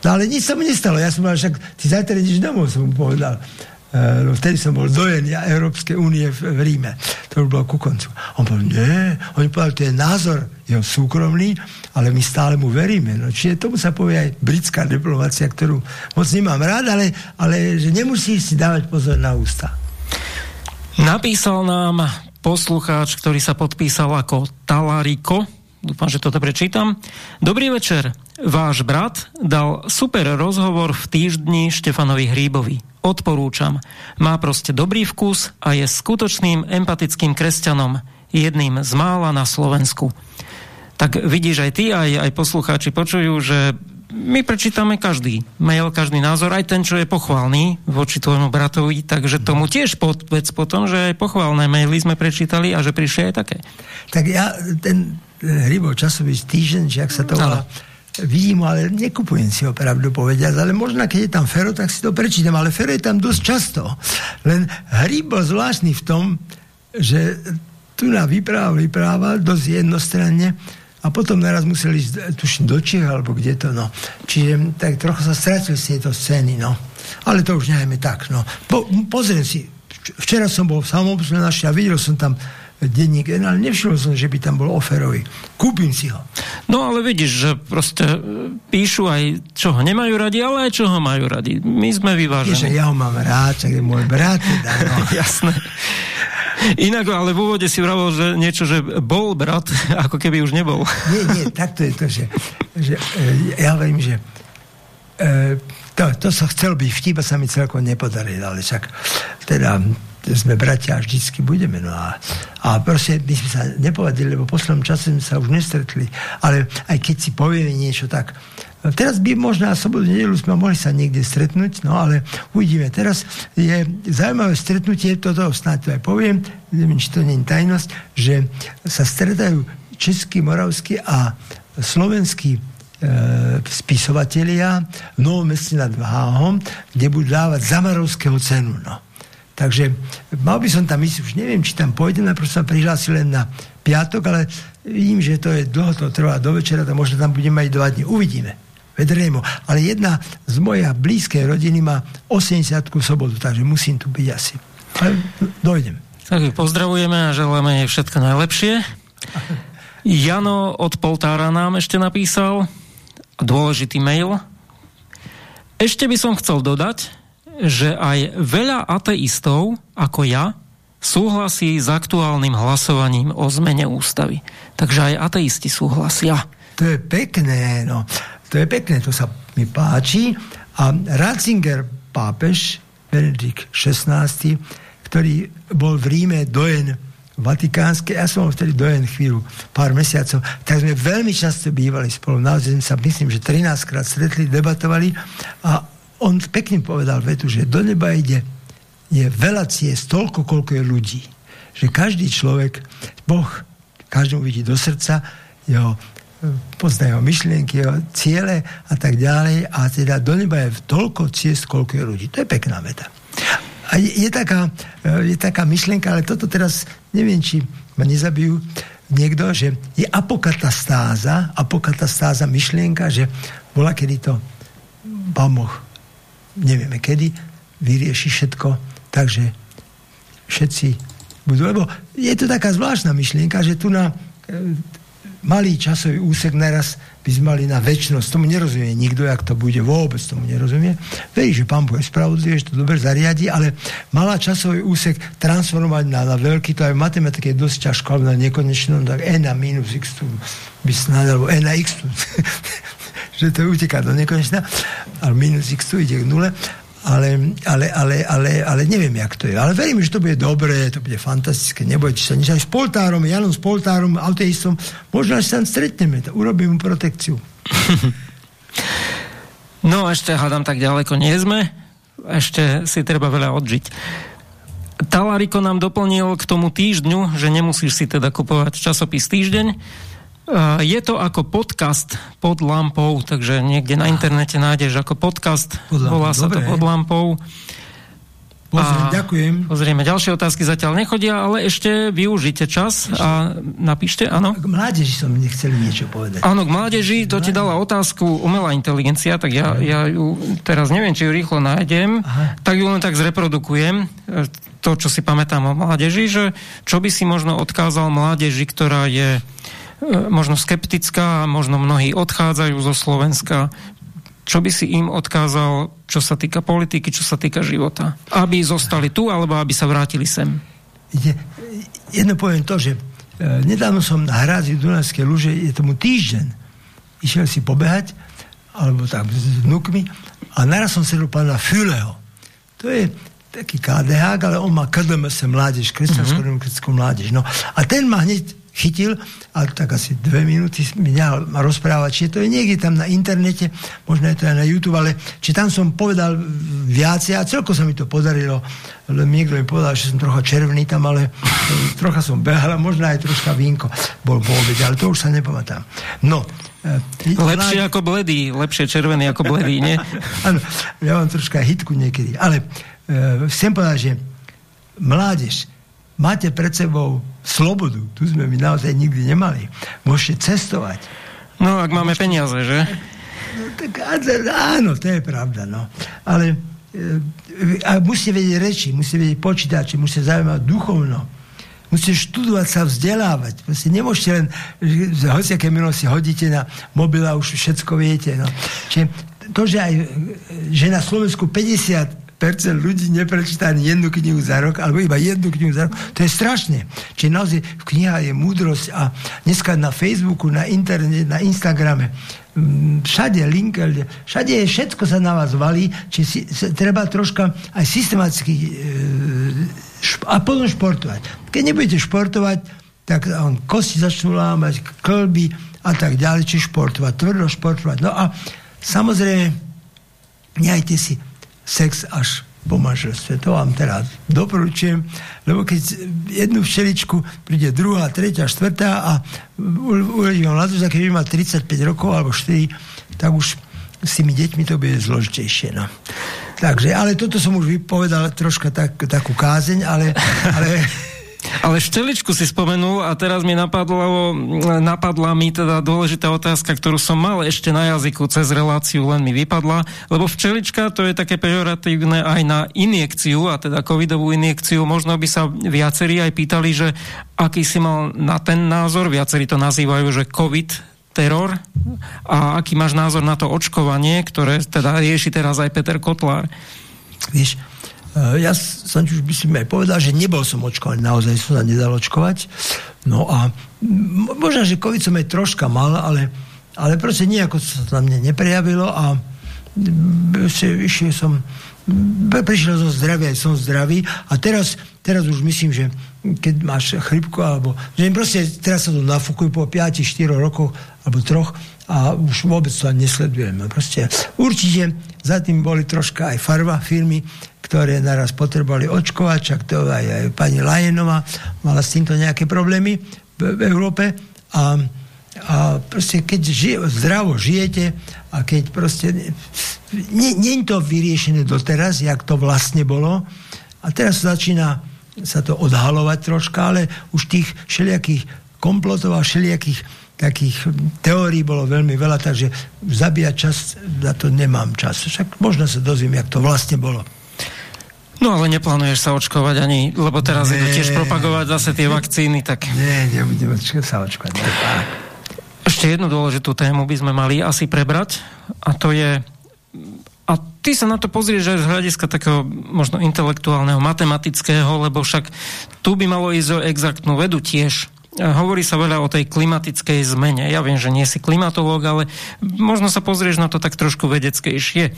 No ale nič sa mu nestalo. Ja som mal však, ty zajtra ideš domov, som mu povedal. Uh, vtedy som bol dojený Európskej únie v, v Ríme. To už bolo ku koncu. On povedal, nie, on povedal, to je názor jeho súkromný, ale my stále mu veríme. No, čiže tomu sa povie aj britská diplomácia, ktorú moc nemám rád, ale, ale že nemusíš si dávať pozor na ústa. Napísal nám poslucháč, ktorý sa podpísal ako Talariko. Dúfam, že to dobre čítam. Dobrý večer. Váš brat dal super rozhovor v týždni Štefanovi Hríbovi. Odporúčam. Má proste dobrý vkus a je skutočným empatickým kresťanom. Jedným z mála na Slovensku. Tak vidíš aj ty, aj, aj poslucháči počujú, že my prečítame každý mail, každý názor, aj ten, čo je pochválny voči tvojmu bratovi, takže tomu tiež povedz potom, že aj pochválne maily sme prečítali a že prišli aj také. Tak ja ten eh, Hrybov časový týždeň, či ak sa to volá, vidím, ale nekupujem si ho pravdu povediať, ale možno keď je tam Fero, tak si to prečítam, ale Fero je tam dosť často. Len Hryb bol zvláštny v tom, že tu na vypráva, vypráva dosť jednostranne, a potom naraz museli ísť, tuším, do Čech, alebo kde to, no. Čiže tak trochu sa stratili z tejto scény, no. Ale to už nechajme tak, no. Po, pozriem si, včera som bol v samobsluhe naši a videl som tam denník, ale nevšimol som, že by tam bol oferový. Kúpim si ho. No ale vidíš, že proste e, píšu aj, čo ho nemajú radi, ale aj čo ho majú radi. My sme vyvážení. Že ja ho mám rád, čak je môj brat. Teda, no. Jasné. Inak, ale v úvode si vravol, že niečo, že bol brat, ako keby už nebol. Nie, nie, takto je to, že, že e, ja hovorím, že e, to, to som chcel byť vtip sa mi celkom nepodarilo, ale však teda sme bratia a vždycky budeme. No a, a proste my sme sa nepovadili, lebo v poslednom čase sme sa už nestretli. Ale aj keď si povieme niečo tak, Teraz by možno na sobotu nedelu sme mohli sa niekde stretnúť, no ale uvidíme. Teraz je zaujímavé stretnutie, toto snáď to aj poviem, neviem, či to nie je tajnosť, že sa stretajú český, moravský a slovenský E, spisovatelia v Novom meste nad Váhom, kde budú dávať Zamarovského cenu. No. Takže mal by som tam ísť, už neviem, či tam pôjdem, najprv sa prihlásil len na piatok, ale vidím, že to je dlho, to trvá do večera, to možno tam budeme aj dva dní. Uvidíme. Vedrejmo. Ale jedna z moja blízkej rodiny má 80 sobotu, takže musím tu byť asi. Ale dojdem. Tak pozdravujeme a želáme jej všetko najlepšie. Jano od Poltára nám ešte napísal dôležitý mail. Ešte by som chcel dodať, že aj veľa ateistov, ako ja, súhlasí s aktuálnym hlasovaním o zmene ústavy. Takže aj ateisti súhlasia. To je pekné, no. To je pekné, to sa mi páči. A Ratzinger, pápež, Benedikt XVI, ktorý bol v Ríme dojen vatikánske, ja som vtedy dojen chvíľu, pár mesiacov, tak sme veľmi často bývali spolu. Naozaj sme sa, myslím, že 13 krát stretli, debatovali a on pekne povedal vetu, že do neba ide je veľa ciest, toľko, koľko je ľudí. Že každý človek, Boh každému vidí do srdca, jeho pozná jeho myšlienky, jeho ciele a tak ďalej a teda do neba je toľko ciest, koľko je ľudí. To je pekná veta. A je, je, taká, je taká myšlienka, ale toto teraz neviem, či ma nezabijú niekto, že je apokatastáza, apokatastáza myšlienka, že bola kedy to Boh, nevieme kedy, vyrieši všetko, takže všetci budú, lebo je to taká zvláštna myšlienka, že tu na malý časový úsek naraz by sme mali na väčšnosť. Tomu nerozumie nikto, jak to bude, vôbec tomu nerozumie. Verí, že pán bude spravodlivý, že to dobre zariadi, ale malá časový úsek transformovať na, na veľký, to aj v matematike je dosť ťažko, alebo na nekonečnom, tak n a minus x tu by snad, alebo n a x tu, že to uteká do nekonečna, ale minus x tu ide k nule ale, ale, ale, ale, ale neviem, jak to je. Ale verím, že to bude dobré, to bude fantastické, nebojte sa nič. Aj s Poltárom, Janom s Poltárom, ateistom, možno až sa tam stretneme, to urobím mu protekciu. No ešte hádam tak ďaleko nie sme, ešte si treba veľa odžiť. Talariko nám doplnil k tomu týždňu, že nemusíš si teda kupovať časopis Týždeň, je to ako podcast pod lampou, takže niekde na internete nájdeš ako podcast, pod volá sa Dobre. to pod lampou. Pozriem, ďakujem. Pozrieme, ďalšie otázky zatiaľ nechodia, ale ešte využite čas ešte. a napíšte, áno. K mládeži som nechcel niečo povedať. Áno, k mládeži, to ti dala otázku umelá inteligencia, tak ja, ja ju teraz neviem, či ju rýchlo nájdem, Aha. tak ju len tak zreprodukujem, to, čo si pamätám o mládeži, že čo by si možno odkázal mládeži, ktorá je možno skeptická, možno mnohí odchádzajú zo Slovenska. Čo by si im odkázal, čo sa týka politiky, čo sa týka života? Aby zostali tu, alebo aby sa vrátili sem? Jedno poviem to, že e, nedávno som na hrázi Dunajskej Luže, je tomu týždeň, išiel si pobehať, alebo tak s vnúkmi, a naraz som sedel pána Füleho. To je taký KDH, ale on má KDMS mládež, kresťansko-demokratickú mládež. No. A ten ma hneď chytil a tak asi dve minúty ma rozprávať, či to je niekde tam na internete, možno je to aj na YouTube, ale či tam som povedal viacej a celko sa mi to podarilo, len niekto mi povedal, že som trocha červený tam, ale trocha som behal a možno aj troška vínko bol po obede, ale to už sa nepamätám. No, e, Lepšie ako bledý, lepšie červený ako bledý, nie? Áno, ja mám troška hitku niekedy, ale uh, chcem povedať, že mládež, máte pred sebou slobodu. Tu sme my naozaj nikdy nemali. Môžete cestovať. No, ak máme Môžete... peniaze, že? No, tak áno, to je pravda, no. Ale e, a musíte vedieť reči, musíte vedieť počítače, musíte zaujímať duchovno. Musíte študovať sa, vzdelávať. Proste nemôžete len, hociaké si hodíte na mobil a už všetko viete. No. Čiže to, že aj že na Slovensku 50 ľudí neprečíta ani jednu knihu za rok, alebo iba jednu knihu za rok. To je strašné. Čiže naozaj v je múdrosť a dneska na Facebooku, na internete, na Instagrame, mm, všade LinkedIn, všade je, všetko sa na vás valí, či si, treba troška aj systematicky e, šp, a potom športovať. Keď nebudete športovať, tak on kosti začnú lámať, klby a tak ďalej, či športovať, tvrdo športovať. No a samozrejme, nehajte si sex až po manželstve. To vám teraz doporučujem, lebo keď jednu včeličku príde druhá, tretia, štvrtá a uvedí vám na to, keď má 35 rokov alebo 4, tak už s tými deťmi to bude zložitejšie. No. Takže, ale toto som už vypovedal troška tak, takú kázeň, ale, ale ale šteličku si spomenul a teraz mi napadlo, napadla mi teda dôležitá otázka, ktorú som mal ešte na jazyku cez reláciu, len mi vypadla, lebo včelička to je také pejoratívne aj na injekciu, a teda covidovú injekciu. Možno by sa viacerí aj pýtali, že aký si mal na ten názor, viacerí to nazývajú, že covid teror a aký máš názor na to očkovanie, ktoré teda rieši teraz aj Peter Kotlár. Vieš, ja som už by si aj povedal, že nebol som očkovaný, naozaj som sa nedal očkovať. No a možno, že COVID som aj troška mal, ale, ale proste nejako sa to na mne neprejavilo a išiel som prišiel som zdravý, aj som zdravý a teraz, teraz už myslím, že keď máš chrypku alebo, že proste teraz sa to nafúkujú po 5-4 rokoch alebo troch a už vôbec to nesledujem. Proste určite za tým boli troška aj farba firmy, ktoré naraz potrebovali očkovať, čak to aj, aj pani Lajenová mala s týmto nejaké problémy v, v Európe a, a proste keď žije, zdravo žijete a keď proste nie, nie je to vyriešené doteraz, jak to vlastne bolo a teraz začína sa to odhalovať troška, ale už tých všelijakých komplotov a všelijakých takých teórií bolo veľmi veľa, takže zabíjať čas, na to nemám čas. Však možno sa dozviem, jak to vlastne bolo. No ale neplánuješ sa očkovať ani, lebo teraz nie, idú tiež propagovať zase tie vakcíny, tak... Nie, nebudem sa očkovať. Ešte jednu dôležitú tému by sme mali asi prebrať a to je a ty sa na to pozrieš aj z hľadiska takého možno intelektuálneho, matematického, lebo však tu by malo ísť o exaktnú vedu tiež. Hovorí sa veľa o tej klimatickej zmene. Ja viem, že nie si klimatológ, ale možno sa pozrieš na to tak trošku vedeckejšie. E,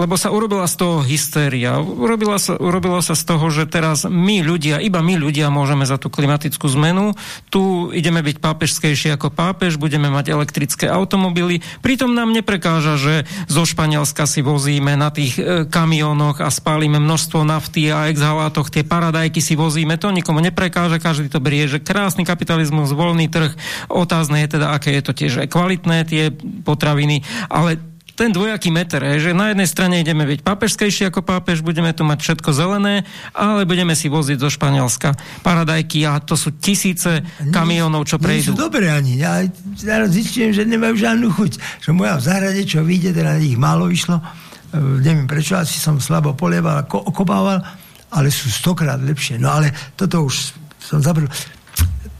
lebo sa urobila z toho hystéria. Urobila sa, urobila sa z toho, že teraz my ľudia, iba my ľudia môžeme za tú klimatickú zmenu. Tu ideme byť pápežskejšie ako pápež, budeme mať elektrické automobily. Pritom nám neprekáža, že zo Španielska si vozíme na tých e, kamionoch a spálime množstvo nafty a exhalátoch, tie paradajky si vozíme. To nikomu neprekáža, každý to berie, že krás krásny kapitalizmus, voľný trh. Otázne je teda, aké je to tiež kvalitné tie potraviny, ale ten dvojaký meter, že na jednej strane ideme byť pápežskejší ako pápež, budeme tu mať všetko zelené, ale budeme si voziť zo Španielska paradajky a to sú tisíce kamionov, čo prejdú. Nie sú dobré ani. Ja teraz zistujem, že nemajú žiadnu chuť. Že moja v zahrade, čo vyjde, teda ich málo vyšlo, e, neviem prečo, asi som slabo polieval a okopával, ale sú stokrát lepšie. No ale toto už som zabudol.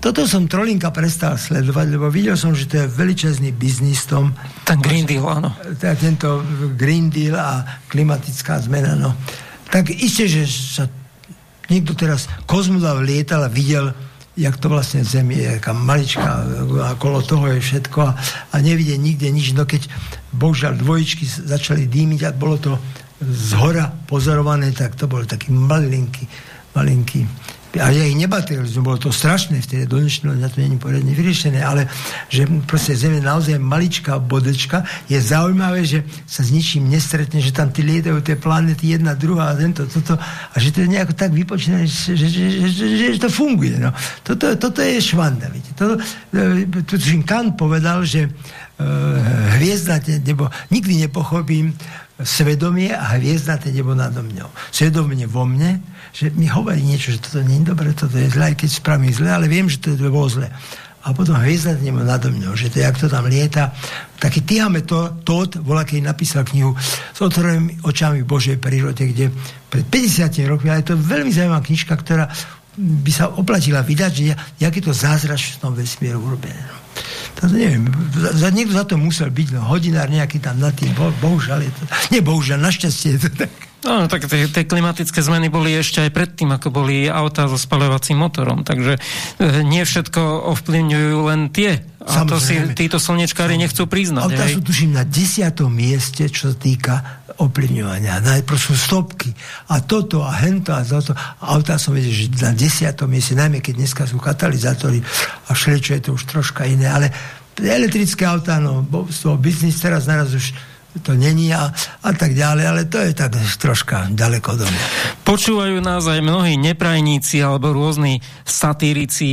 Toto som trolinka prestal sledovať, lebo videl som, že to je veličezný biznis tom. Ten Green Deal, áno. Tento Green Deal a klimatická zmena, no. Tak isté, že sa niekto teraz kozmodal lietal a videl, jak to vlastne Zem je, aká maličká, a kolo toho je všetko a, a nevidie nikde nič. No keď bohužiaľ dvojičky začali dýmiť a bolo to z hora pozorované, tak to bol taký malinký, malinký a ja ich nebaterializujem, bolo to strašné vtedy, do dnešného na to není poriadne vyriešené, ale že proste Zem je naozaj maličká bodečka, je zaujímavé, že sa s ničím nestretne, že tam lietajú tie planety jedna, druhá a tento, toto, a že to je nejako tak vypočítané, že, že, že, že, že, že to funguje. No. Toto, toto je švanda, viete. Toto, tuším, Kant povedal, že uh, hviezdnate nebo nikdy nepochopím svedomie a hviezdnate nebo nado mňou. Svedomie vo mne, že mi hovorí niečo, že toto nie je dobre, toto je zle, aj keď spravím zle, ale viem, že to je bolo zle. A potom hviezdať nemu nado mňou, že to jak to tam lieta. Taký Tiame to, Todd, volá, keď napísal knihu s otvorenými očami Božej prírode, kde pred 50 rokmi, ale to veľmi zaujímavá knižka, ktorá by sa oplatila vydať, že jak je to zázrač v tom vesmíru urobené. To neviem, za, niekto za to musel byť, no, hodinár nejaký tam na tým, bo, bohužiaľ je to, nie bohužiaľ, našťastie je to tak. No, tak tie, tie klimatické zmeny boli ešte aj predtým, ako boli autá so spalovacím motorom, takže e, nie všetko ovplyvňujú len tie. A to si títo slnečkári nechcú priznať. Autá sú tuším na desiatom mieste, čo sa týka ovplyvňovania. Najprv sú stopky a toto a hento a toto. Autá som vedel, že na desiatom mieste, najmä keď dneska sú katalizátory a všeličo je to už troška iné, ale elektrické autá, no, z toho biznis teraz naraz už to není a, a tak ďalej, ale to je tak troška ďaleko do mňa. Počúvajú nás aj mnohí neprajníci alebo rôzni satírici.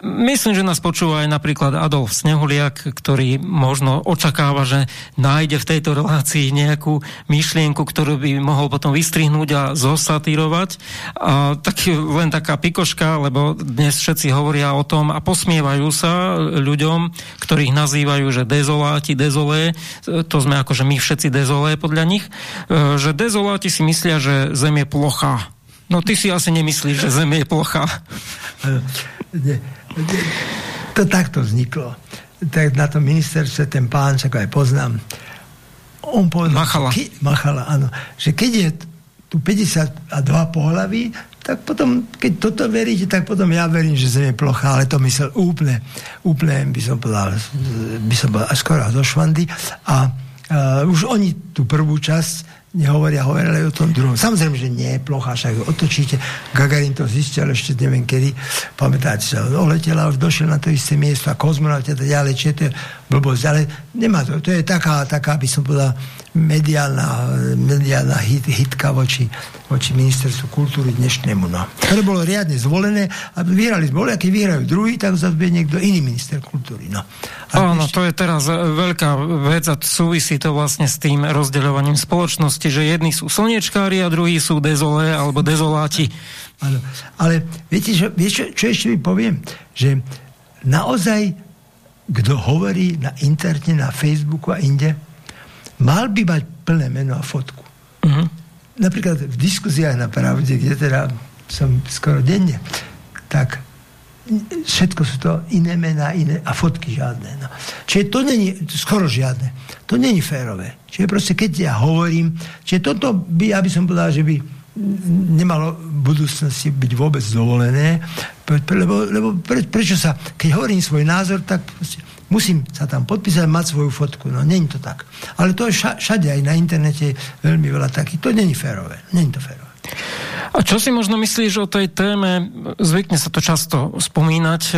Myslím, že nás počúva aj napríklad Adolf Snehuliak, ktorý možno očakáva, že nájde v tejto relácii nejakú myšlienku, ktorú by mohol potom vystrihnúť a zosatírovať. A tak len taká pikoška, lebo dnes všetci hovoria o tom a posmievajú sa ľuďom, ktorých nazývajú, že dezoláti, dezolé. To sme akože my všetci dezolé podľa nich, e, že dezoláti si myslia, že Zem je plochá. No ty si asi nemyslíš, že Zem je plochá. To takto vzniklo. Tak na tom ministerstve ten pán, čo aj poznám, on povedal... Machala. Ke, Machala, áno. Že keď je tu 52 pohlaví, tak potom, keď toto veríte, tak potom ja verím, že Zem je plochá, ale to myslel úplne, úplne by som povedal, by som povedal skoro do švandy. A Uh, už oni tú prvú časť nehovoria, hovorili o tom druhom. Samozrejme, že nie plocha, však otočíte. Gagarin to zistil, ešte neviem kedy. Pamätáte sa, oletel a už došiel na to isté miesto a kozmonaut a tak ďalej, či to blbosť, ale nemá to. To je taká, taká by som povedal, mediálna, mediálna hit, hitka voči, voči ministerstvu kultúry dnešnému. No. Ktoré bolo riadne zvolené a vyhrali boli, a keď vyhrajú druhý, tak zase niekto iný minister kultúry. No. Áno, to je teraz veľká vec a súvisí to vlastne s tým rozdeľovaním spoločnosti, že jedni sú slnečkári a druhí sú dezolé alebo dezoláti. Áno, ale viete, čo, viete čo, čo ešte mi poviem? Že naozaj, kto hovorí na internete, na Facebooku a inde, mal by mať plné meno a fotku. Uh-huh. Napríklad v diskuziách na pravde, kde teda som skoro denne, tak všetko sú to iné mená iné, a fotky žiadne. No. Čiže to není, skoro žiadne. To není férové. Čiže proste, keď ja hovorím, čiže toto by, aby som povedal, že by nemalo v budúcnosti byť vôbec dovolené, lebo, lebo pre, prečo sa, keď hovorím svoj názor, tak proste, musím sa tam podpísať, mať svoju fotku. No, není to tak. Ale to je všade, aj na internete veľmi veľa takých. To není férové. Není to férové. A čo si možno myslíš o tej téme, zvykne sa to často spomínať, e,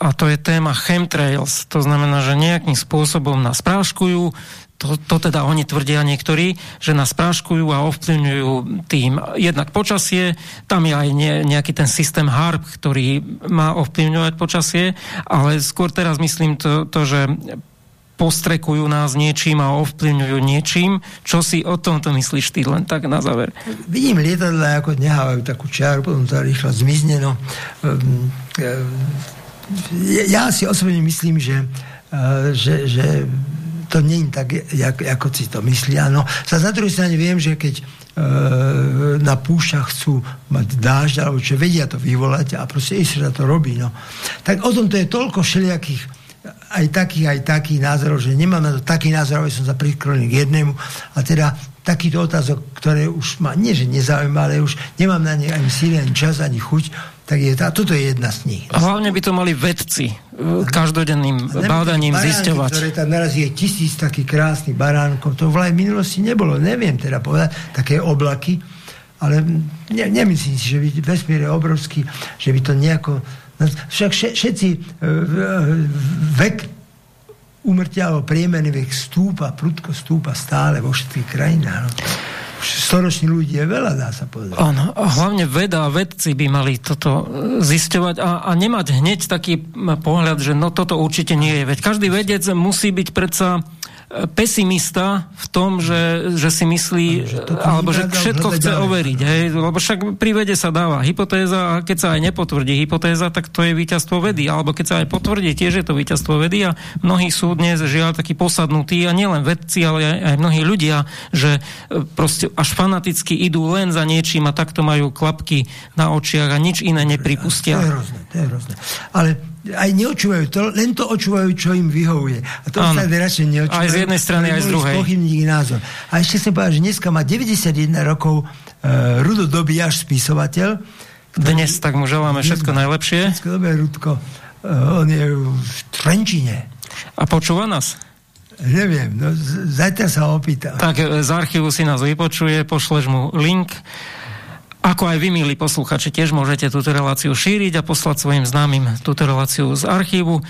a to je téma chemtrails. To znamená, že nejakým spôsobom nás práškujú, to, to teda oni tvrdia niektorí, že nás práškujú a ovplyvňujú tým jednak počasie, tam je aj ne, nejaký ten systém HARP, ktorý má ovplyvňovať počasie, ale skôr teraz myslím to, to že postrekujú nás niečím a ovplyvňujú niečím. Čo si o tomto myslíš ty len tak na záver? Vidím lietadla, ako nehávajú takú čiaru, potom to rýchlo zmizne. No. Ehm, ehm, ja si osobne myslím, že, eh, že, že to nie je tak, jak, ako si to myslia. No, sa na druhej strane viem, že keď e, na púšťach chcú mať dážď, alebo čo vedia to vyvolať a proste sa to robí. No. Tak o tom to je toľko všelijakých aj takých, aj takých názorov, že nemám na to taký názor, aby som sa priklonil k jednému. A teda takýto otázok, ktoré už ma, nie že nezaujíma, ale už nemám na ne ani síle, ani čas, ani chuť, tak je, a toto je jedna z nich. A hlavne by to mali vedci e, každodenným bádaním zisťovať. Ktoré tam naraz je tisíc takých krásnych baránkov, to v minulosti nebolo, neviem teda povedať, také oblaky, ale ne, nemyslím si, že by vesmír je obrovský, že by to nejako však všetci e, e, vek umrtia alebo priemerný vek stúpa, prudko stúpa stále vo všetkých krajinách. No. Storoční ľudí je veľa, dá sa povedať. Áno, a hlavne veda a vedci by mali toto e, zisťovať a, a nemať hneď taký pohľad, že no toto určite nie je. Veď každý vedec musí byť predsa pesimista v tom, že, že si myslí, že alebo že všetko chce ďalej. overiť. Hej? Lebo však pri vede sa dáva hypotéza a keď sa aj nepotvrdí hypotéza, tak to je víťazstvo vedy. Alebo keď sa aj potvrdí, tiež je to víťazstvo vedy a mnohí sú dnes žiaľ takí posadnutí a nielen vedci, ale aj, aj mnohí ľudia, že e, proste až fanaticky idú len za niečím a takto majú klapky na očiach a nič iné nepripustia. To je hrozné, to je hrozné. Ale aj neočúvajú to, len to očúvajú, čo im vyhovuje. A to sa radšej neočúvajú. Aj z jednej strany, aj z druhej. názor. A ešte som povedal, že dneska má 91 rokov uh, Rudo Dobiaš, spisovateľ. Ktorý, Dnes tak mu želáme všetko najlepšie. Všetko dobré, Rudko. Uh, on je v Trenčine. A počúva nás? Neviem, no zajtra sa opýtam. Tak e, z archívu si nás vypočuje, pošleš mu link ako aj vy, milí posluchači, tiež môžete túto reláciu šíriť a poslať svojim známym túto reláciu z archívu.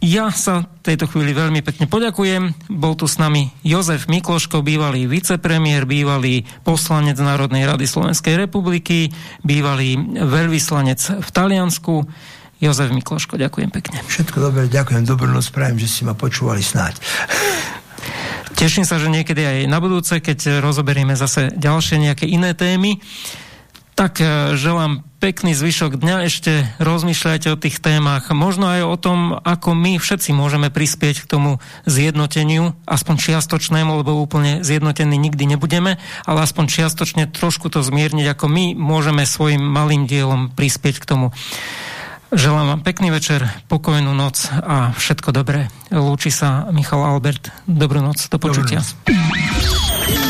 Ja sa tejto chvíli veľmi pekne poďakujem. Bol tu s nami Jozef Mikloško, bývalý vicepremiér, bývalý poslanec Národnej rady Slovenskej republiky, bývalý veľvyslanec v Taliansku. Jozef Mikloško, ďakujem pekne. Všetko dobre, ďakujem, dobrú noc, prajem, že si ma počúvali snáď. Teším sa, že niekedy aj na budúce, keď rozoberieme zase ďalšie nejaké iné témy. Tak e, želám pekný zvyšok dňa, ešte rozmýšľajte o tých témach, možno aj o tom, ako my všetci môžeme prispieť k tomu zjednoteniu, aspoň čiastočnému, lebo úplne zjednotení nikdy nebudeme, ale aspoň čiastočne trošku to zmierniť, ako my môžeme svojim malým dielom prispieť k tomu. Želám vám pekný večer, pokojnú noc a všetko dobré. Lúči sa Michal Albert. Dobrú noc, do počutia. Dobrú.